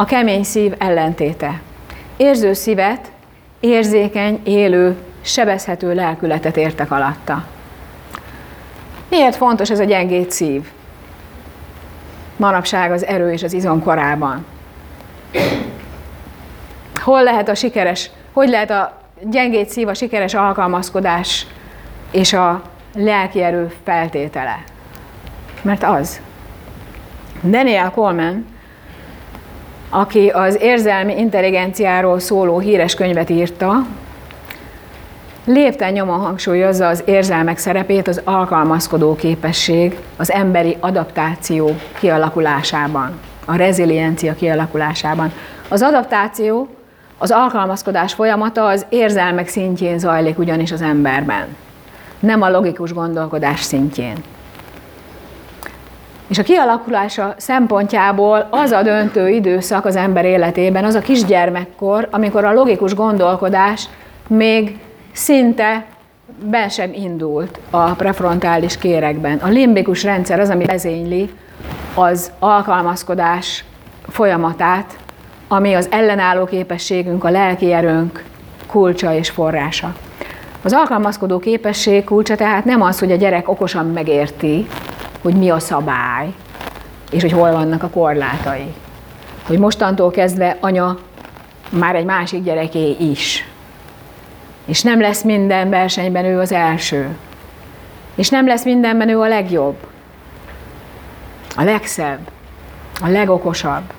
a kemény szív ellentéte. Érző szívet, érzékeny, élő, sebezhető lelkületet értek alatta. Miért fontos ez a gyengét szív? Manapság az erő és az izom korában. Hol lehet a sikeres, hogy lehet a gyengét szív a sikeres alkalmazkodás és a lelki erő feltétele? Mert az. Daniel Coleman aki az érzelmi intelligenciáról szóló híres könyvet írta, lépten nyomon hangsúlyozza az érzelmek szerepét az alkalmazkodó képesség, az emberi adaptáció kialakulásában, a reziliencia kialakulásában. Az adaptáció, az alkalmazkodás folyamata az érzelmek szintjén zajlik ugyanis az emberben, nem a logikus gondolkodás szintjén. És a kialakulása szempontjából az a döntő időszak az ember életében, az a kisgyermekkor, amikor a logikus gondolkodás még szinte be sem indult a prefrontális kérekben. A limbikus rendszer az, ami vezényli az alkalmazkodás folyamatát, ami az ellenálló képességünk, a lelki erőnk kulcsa és forrása. Az alkalmazkodó képesség kulcsa tehát nem az, hogy a gyerek okosan megérti, hogy mi a szabály, és hogy hol vannak a korlátai. Hogy mostantól kezdve anya már egy másik gyereké is. És nem lesz minden versenyben ő az első. És nem lesz mindenben ő a legjobb. A legszebb. A legokosabb.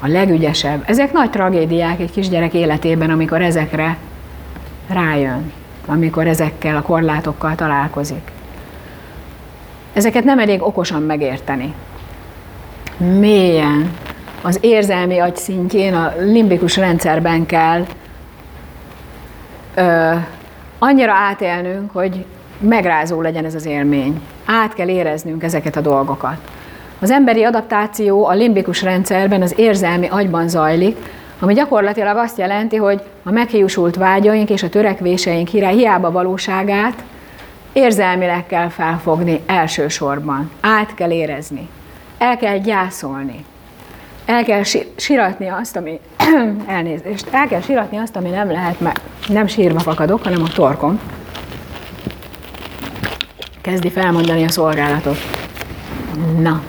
A legügyesebb. Ezek nagy tragédiák egy kisgyerek életében, amikor ezekre rájön, amikor ezekkel a korlátokkal találkozik. Ezeket nem elég okosan megérteni. Mélyen, az érzelmi agy szintjén, a limbikus rendszerben kell ö, annyira átélnünk, hogy megrázó legyen ez az élmény. Át kell éreznünk ezeket a dolgokat. Az emberi adaptáció a limbikus rendszerben, az érzelmi agyban zajlik, ami gyakorlatilag azt jelenti, hogy a meghiúsult vágyaink és a törekvéseink hiába valóságát Érzelmileg kell felfogni elsősorban, át kell érezni, el kell gyászolni, el kell siratni azt, ami, <clears throat> elnézést, el kell siratni azt, ami nem lehet meg. Nem sírva fakadok, hanem a torkom. Kezdi felmondani a szolgálatot. Na.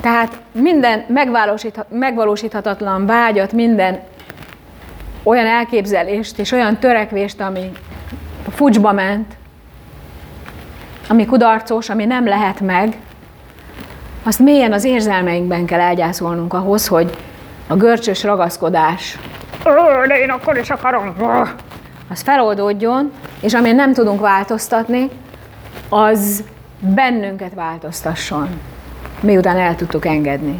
Tehát minden megvalósíthatatlan vágyat, minden olyan elképzelést és olyan törekvést, ami fucsba ment, ami kudarcos, ami nem lehet meg, azt mélyen az érzelmeinkben kell elgyászolnunk ahhoz, hogy a görcsös ragaszkodás, de én akkor is akarom, az feloldódjon, és amin nem tudunk változtatni, az bennünket változtasson, miután el tudtuk engedni.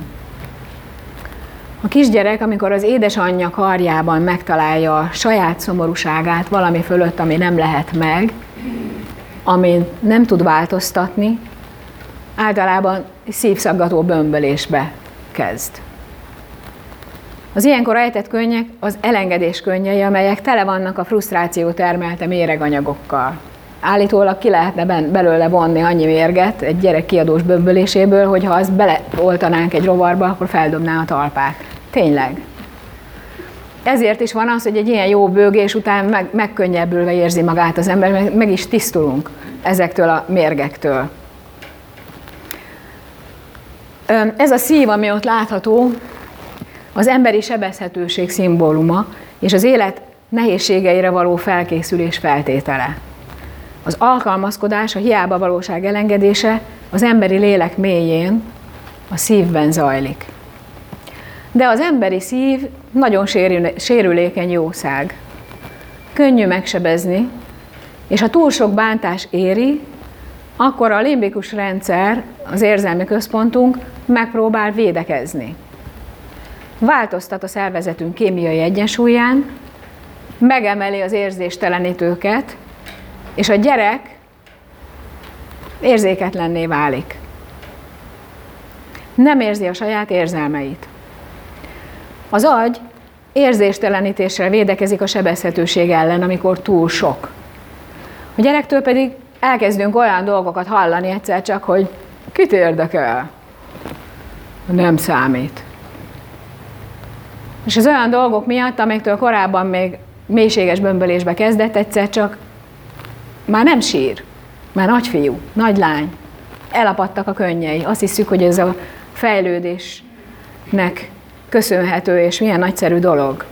A kisgyerek, amikor az édesanyja karjában megtalálja a saját szomorúságát valami fölött, ami nem lehet meg, amin nem tud változtatni, általában szívszaggató bömbölésbe kezd. Az ilyenkor ejtett könnyek az elengedés könnyei, amelyek tele vannak a frusztráció termelte méreganyagokkal. Állítólag ki lehetne belőle vonni annyi mérget egy gyerek kiadós bömböléséből, hogy ha azt beleoltanánk egy rovarba, akkor feldobná a talpát. Tényleg. Ezért is van az, hogy egy ilyen jó bőgés után meg, megkönnyebbülve érzi magát az ember, meg, meg is tisztulunk ezektől a mérgektől. Ez a szív, ami ott látható, az emberi sebezhetőség szimbóluma, és az élet nehézségeire való felkészülés feltétele. Az alkalmazkodás, a hiába valóság elengedése az emberi lélek mélyén, a szívben zajlik. De az emberi szív nagyon sérülékeny jószág. Könnyű megsebezni, és ha túl sok bántás éri, akkor a limbikus rendszer, az érzelmi központunk megpróbál védekezni. Változtat a szervezetünk kémiai egyensúlyán, megemeli az érzéstelenítőket, és a gyerek érzéketlenné válik. Nem érzi a saját érzelmeit. Az agy érzéstelenítéssel védekezik a sebezhetőség ellen, amikor túl sok. A gyerektől pedig elkezdünk olyan dolgokat hallani egyszer csak, hogy kit érdekel? Nem számít. És az olyan dolgok miatt, amiktől korábban még mélységes bömbölésbe kezdett, egyszer csak már nem sír, már nagy fiú, nagy lány. Elapadtak a könnyei. Azt hiszük, hogy ez a fejlődésnek köszönhető, és milyen nagyszerű dolog.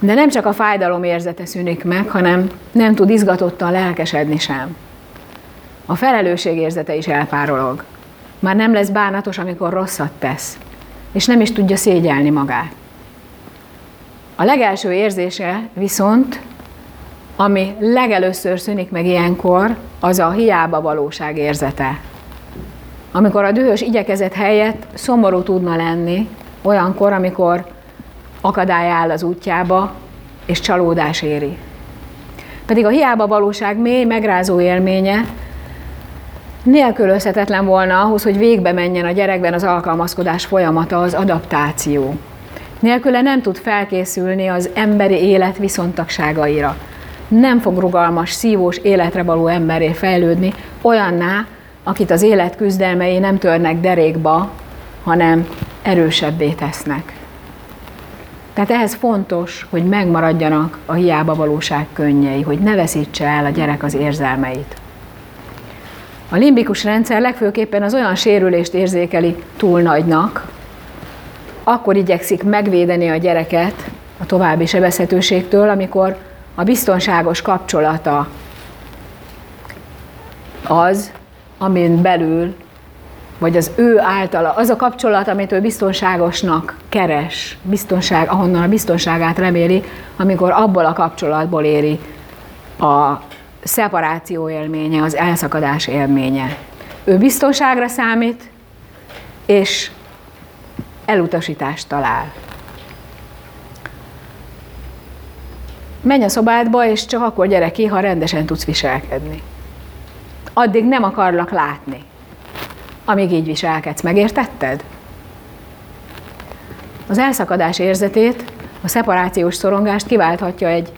De nem csak a fájdalom érzete szűnik meg, hanem nem tud izgatottan lelkesedni sem. A felelősség érzete is elpárolog. Már nem lesz bánatos, amikor rosszat tesz, és nem is tudja szégyelni magát. A legelső érzése viszont, ami legelőször szűnik meg ilyenkor, az a hiába valóság érzete. Amikor a dühös igyekezet helyett szomorú tudna lenni, olyankor, amikor akadály áll az útjába, és csalódás éri. Pedig a hiába valóság mély, megrázó élménye nélkülözhetetlen volna ahhoz, hogy végbe menjen a gyerekben az alkalmazkodás folyamata, az adaptáció. Nélküle nem tud felkészülni az emberi élet viszontagságaira. Nem fog rugalmas, szívós életre való emberé fejlődni, olyanná, akit az élet küzdelmei nem törnek derékba, hanem erősebbé tesznek. Tehát ehhez fontos, hogy megmaradjanak a hiába valóság könnyei, hogy ne veszítse el a gyerek az érzelmeit. A limbikus rendszer legfőképpen az olyan sérülést érzékeli túl nagynak, akkor igyekszik megvédeni a gyereket a további sebezhetőségtől, amikor a biztonságos kapcsolata az, amin belül vagy az ő általa, az a kapcsolat, amit ő biztonságosnak keres, biztonság, ahonnan a biztonságát reméli, amikor abból a kapcsolatból éri a szeparáció élménye, az elszakadás élménye. Ő biztonságra számít, és elutasítást talál. Menj a szobádba, és csak akkor gyere ki, ha rendesen tudsz viselkedni. Addig nem akarlak látni amíg így viselkedsz. Megértetted? Az elszakadás érzetét, a szeparációs szorongást kiválthatja egy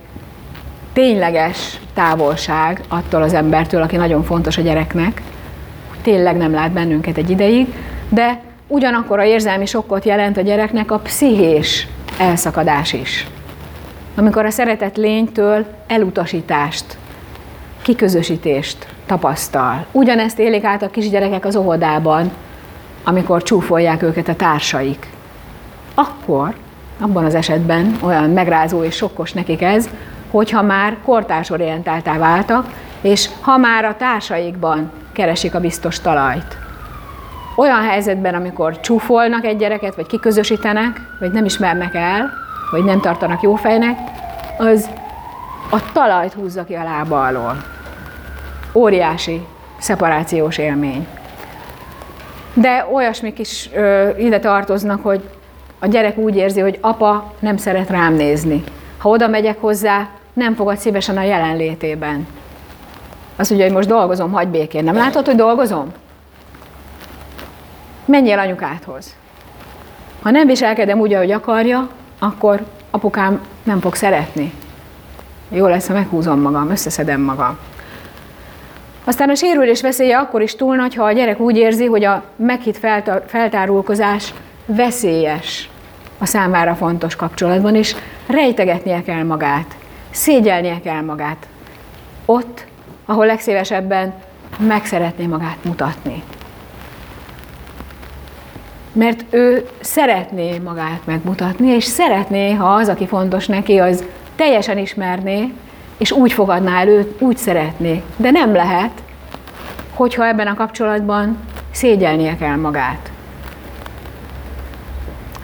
tényleges távolság attól az embertől, aki nagyon fontos a gyereknek, tényleg nem lát bennünket egy ideig, de ugyanakkor a érzelmi sokkot jelent a gyereknek a pszichés elszakadás is. Amikor a szeretett lénytől elutasítást, kiközösítést tapasztal. Ugyanezt élik át a kisgyerekek az óvodában, amikor csúfolják őket a társaik. Akkor, abban az esetben olyan megrázó és sokkos nekik ez, hogyha már kortársorientáltá váltak, és ha már a társaikban keresik a biztos talajt. Olyan helyzetben, amikor csúfolnak egy gyereket, vagy kiközösítenek, vagy nem ismernek el, vagy nem tartanak jó fejnek, az a talajt húzza ki a lába alól óriási szeparációs élmény. De olyasmik is ö, ide tartoznak, hogy a gyerek úgy érzi, hogy apa nem szeret rám nézni. Ha oda megyek hozzá, nem fogad szívesen a jelenlétében. Azt mondja, hogy most dolgozom, hagy békén. Nem látod, hogy dolgozom? Menjél anyukádhoz. Ha nem viselkedem úgy, ahogy akarja, akkor apukám nem fog szeretni. Jó lesz, ha meghúzom magam, összeszedem magam. Aztán a sérülés veszélye akkor is túl nagy, ha a gyerek úgy érzi, hogy a meghitt feltárulkozás veszélyes a számára fontos kapcsolatban, és rejtegetnie kell magát, szégyelnie kell magát. Ott, ahol legszívesebben meg szeretné magát mutatni. Mert ő szeretné magát megmutatni, és szeretné, ha az, aki fontos neki, az teljesen ismerné, és úgy fogadná el őt, úgy szeretné. De nem lehet, hogyha ebben a kapcsolatban szégyelnie kell magát.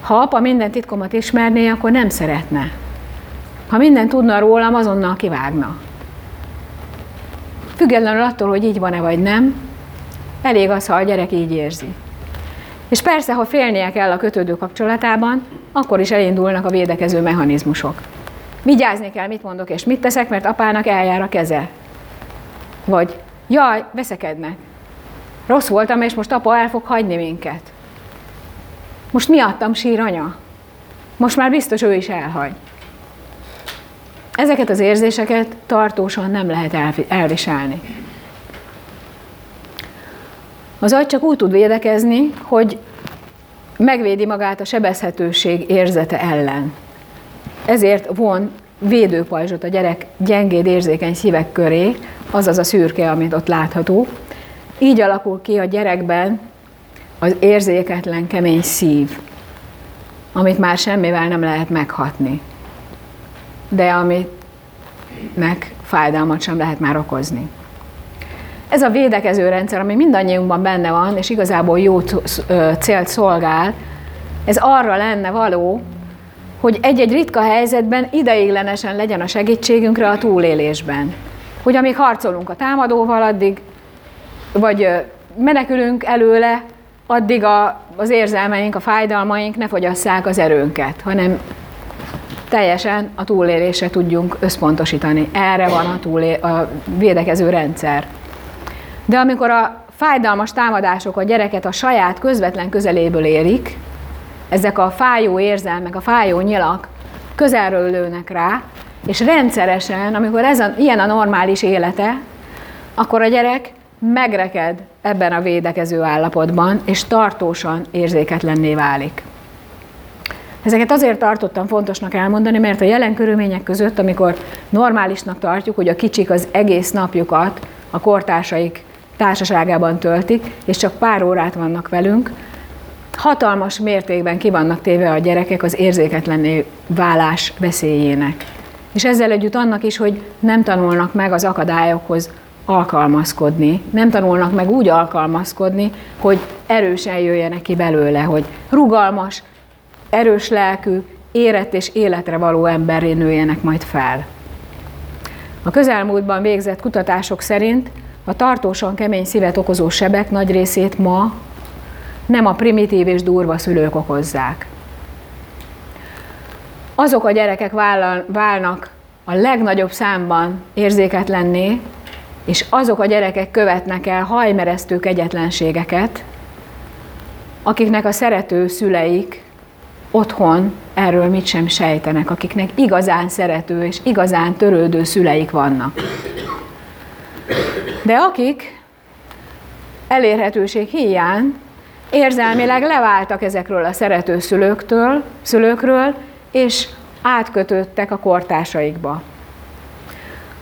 Ha apa minden titkomat ismerné, akkor nem szeretne. Ha minden tudna rólam, azonnal kivágna. Függetlenül attól, hogy így van-e vagy nem, elég az, ha a gyerek így érzi. És persze, ha félnie kell a kötődő kapcsolatában, akkor is elindulnak a védekező mechanizmusok. Vigyázni kell, mit mondok és mit teszek, mert apának eljár a keze. Vagy, jaj, veszekednek. Rossz voltam, és most apa el fog hagyni minket. Most miattam sír anya. Most már biztos ő is elhagy. Ezeket az érzéseket tartósan nem lehet elviselni. Az agy csak úgy tud védekezni, hogy megvédi magát a sebezhetőség érzete ellen. Ezért von védőpajzsot a gyerek gyengéd érzékeny szívek köré, azaz a szürke, amit ott látható. Így alakul ki a gyerekben az érzéketlen, kemény szív, amit már semmivel nem lehet meghatni, de aminek fájdalmat sem lehet már okozni. Ez a védekező rendszer, ami mindannyiunkban benne van, és igazából jó célt szolgál, ez arra lenne való, hogy egy-egy ritka helyzetben ideiglenesen legyen a segítségünkre a túlélésben. Hogy amíg harcolunk a támadóval, addig, vagy menekülünk előle, addig a, az érzelmeink, a fájdalmaink ne fogyasszák az erőnket, hanem teljesen a túlélésre tudjunk összpontosítani. Erre van a, túlé, a védekező rendszer. De amikor a fájdalmas támadások a gyereket a saját közvetlen közeléből érik, ezek a fájó érzelmek, a fájó nyilak közelről lőnek rá, és rendszeresen, amikor ez a, ilyen a normális élete, akkor a gyerek megreked ebben a védekező állapotban, és tartósan érzéketlenné válik. Ezeket azért tartottam fontosnak elmondani, mert a jelen körülmények között, amikor normálisnak tartjuk, hogy a kicsik az egész napjukat a kortársaik társaságában töltik, és csak pár órát vannak velünk, hatalmas mértékben ki vannak téve a gyerekek az érzéketlenné válás veszélyének. És ezzel együtt annak is, hogy nem tanulnak meg az akadályokhoz alkalmazkodni, nem tanulnak meg úgy alkalmazkodni, hogy erősen jöjjenek ki belőle, hogy rugalmas, erős lelkű, érett és életre való emberré nőjenek majd fel. A közelmúltban végzett kutatások szerint a tartósan kemény szívet okozó sebek nagy részét ma nem a primitív és durva szülők okozzák. Azok a gyerekek válnak a legnagyobb számban érzéketlenné, és azok a gyerekek követnek el hajmeresztő kegyetlenségeket, akiknek a szerető szüleik otthon erről mit sem sejtenek, akiknek igazán szerető és igazán törődő szüleik vannak. De akik elérhetőség hiány érzelmileg leváltak ezekről a szerető szülőktől, szülőkről, és átkötöttek a kortársaikba.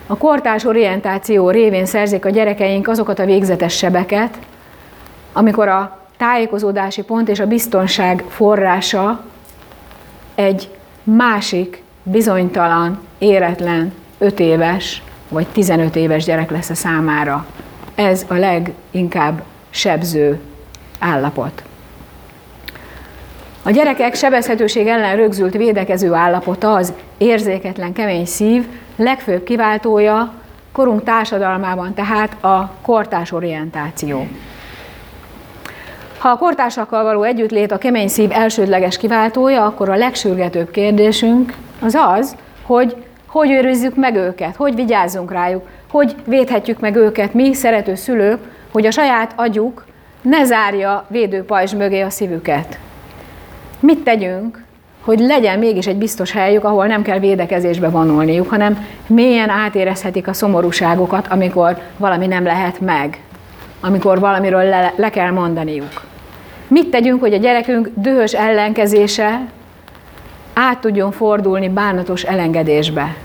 A kortárs orientáció révén szerzik a gyerekeink azokat a végzetes sebeket, amikor a tájékozódási pont és a biztonság forrása egy másik, bizonytalan, éretlen, 5 éves vagy 15 éves gyerek lesz a számára. Ez a leginkább sebző állapot. A gyerekek sebezhetőség ellen rögzült védekező állapota az érzéketlen kemény szív legfőbb kiváltója korunk társadalmában, tehát a kortás orientáció. Ha a kortársakkal való együttlét a kemény szív elsődleges kiváltója, akkor a legsürgetőbb kérdésünk az az, hogy hogy őrizzük meg őket, hogy vigyázzunk rájuk, hogy védhetjük meg őket mi, szerető szülők, hogy a saját agyuk ne zárja védőpajzs mögé a szívüket. Mit tegyünk, hogy legyen mégis egy biztos helyük, ahol nem kell védekezésbe vonulniuk, hanem mélyen átérezhetik a szomorúságokat, amikor valami nem lehet meg, amikor valamiről le, le kell mondaniuk. Mit tegyünk, hogy a gyerekünk dühös ellenkezése át tudjon fordulni bánatos elengedésbe,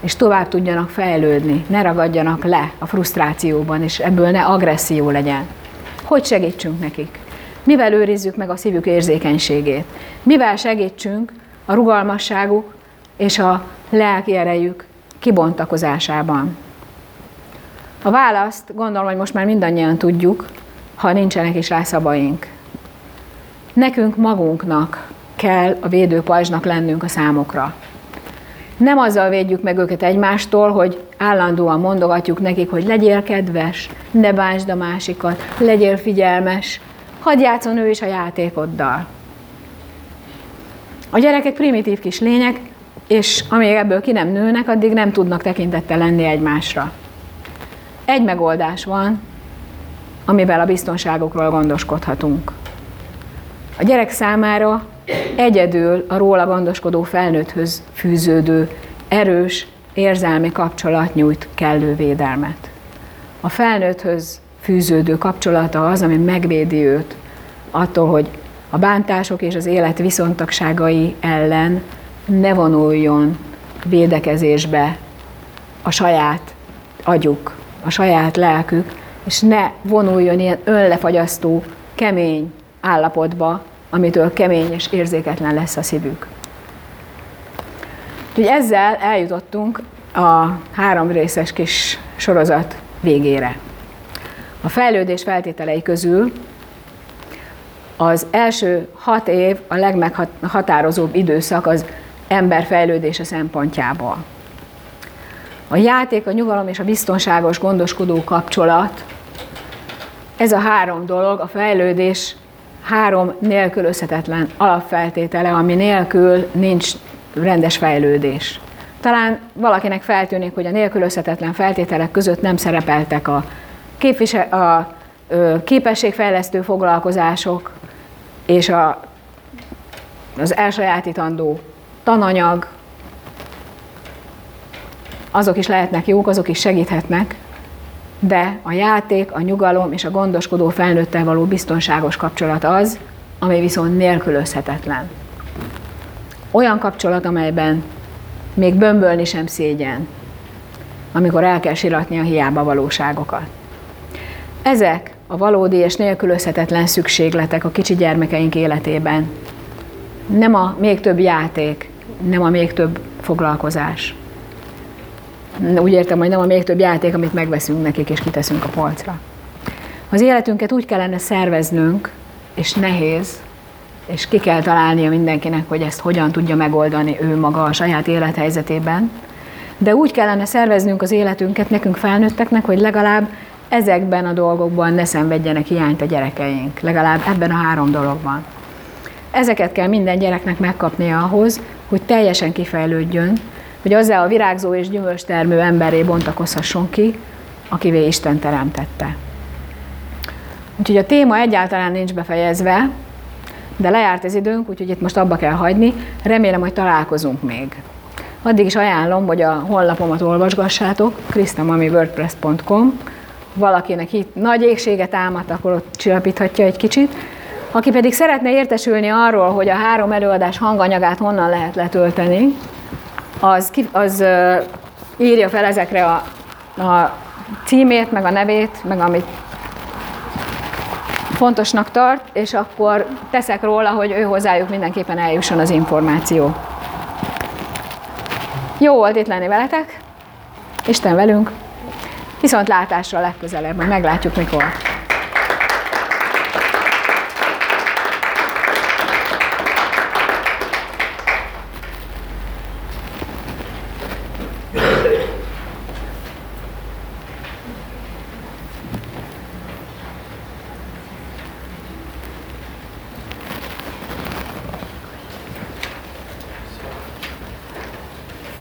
és tovább tudjanak fejlődni, ne ragadjanak le a frusztrációban, és ebből ne agresszió legyen. Hogy segítsünk nekik? Mivel őrizzük meg a szívük érzékenységét? Mivel segítsünk a rugalmasságuk és a lelki erejük kibontakozásában? A választ gondolom, hogy most már mindannyian tudjuk, ha nincsenek is rá szabaink. Nekünk magunknak kell a védőpajzsnak lennünk a számokra. Nem azzal védjük meg őket egymástól, hogy állandóan mondogatjuk nekik, hogy legyél kedves, ne bánsd a másikat, legyél figyelmes, hadd játszon ő is a játékoddal. A gyerekek primitív kis lények, és amíg ebből ki nem nőnek, addig nem tudnak tekintettel lenni egymásra. Egy megoldás van, amivel a biztonságokról gondoskodhatunk. A gyerek számára egyedül a róla gondoskodó felnőtthöz fűződő erős érzelmi kapcsolat nyújt kellő védelmet. A felnőtthöz fűződő kapcsolata az, ami megvédi őt attól, hogy a bántások és az élet viszontagságai ellen ne vonuljon védekezésbe a saját agyuk, a saját lelkük, és ne vonuljon ilyen önlefagyasztó, kemény állapotba, amitől kemény és érzéketlen lesz a szívük. Úgyhogy ezzel eljutottunk a három részes kis sorozat végére. A fejlődés feltételei közül az első hat év a legmeghatározóbb időszak az ember fejlődése szempontjából. A játék, a nyugalom és a biztonságos gondoskodó kapcsolat, ez a három dolog, a fejlődés három nélkülözhetetlen alapfeltétele, ami nélkül nincs rendes fejlődés. Talán valakinek feltűnik, hogy a nélkülözhetetlen feltételek között nem szerepeltek a, képvisel, a ö, képességfejlesztő foglalkozások és a, az elsajátítandó tananyag, azok is lehetnek jók, azok is segíthetnek, de a játék, a nyugalom és a gondoskodó felnőttel való biztonságos kapcsolat az, ami viszont nélkülözhetetlen. Olyan kapcsolat, amelyben még bömbölni sem szégyen, amikor el kell siratni a hiába valóságokat. Ezek a valódi és nélkülözhetetlen szükségletek a kicsi gyermekeink életében. Nem a még több játék, nem a még több foglalkozás úgy értem, hogy nem a még több játék, amit megveszünk nekik és kiteszünk a polcra. Az életünket úgy kellene szerveznünk, és nehéz, és ki kell találnia mindenkinek, hogy ezt hogyan tudja megoldani ő maga a saját élethelyzetében, de úgy kellene szerveznünk az életünket nekünk felnőtteknek, hogy legalább ezekben a dolgokban ne szenvedjenek hiányt a gyerekeink, legalább ebben a három dologban. Ezeket kell minden gyereknek megkapnia ahhoz, hogy teljesen kifejlődjön, hogy azzal a virágzó és gyümölcstermő emberé bontakozhasson ki, akivé Isten teremtette. Úgyhogy a téma egyáltalán nincs befejezve, de lejárt az időnk, úgyhogy itt most abba kell hagyni. Remélem, hogy találkozunk még. Addig is ajánlom, hogy a honlapomat olvasgassátok, kristamami.wordpress.com valakinek itt nagy égsége támadt, akkor ott csillapíthatja egy kicsit. Aki pedig szeretne értesülni arról, hogy a három előadás hanganyagát honnan lehet letölteni, az, az írja fel ezekre a, a címét, meg a nevét, meg amit fontosnak tart, és akkor teszek róla, hogy ő hozzájuk mindenképpen eljusson az információ. Jó volt itt lenni veletek, Isten velünk, viszont látásra legközelebb, majd meglátjuk mikor.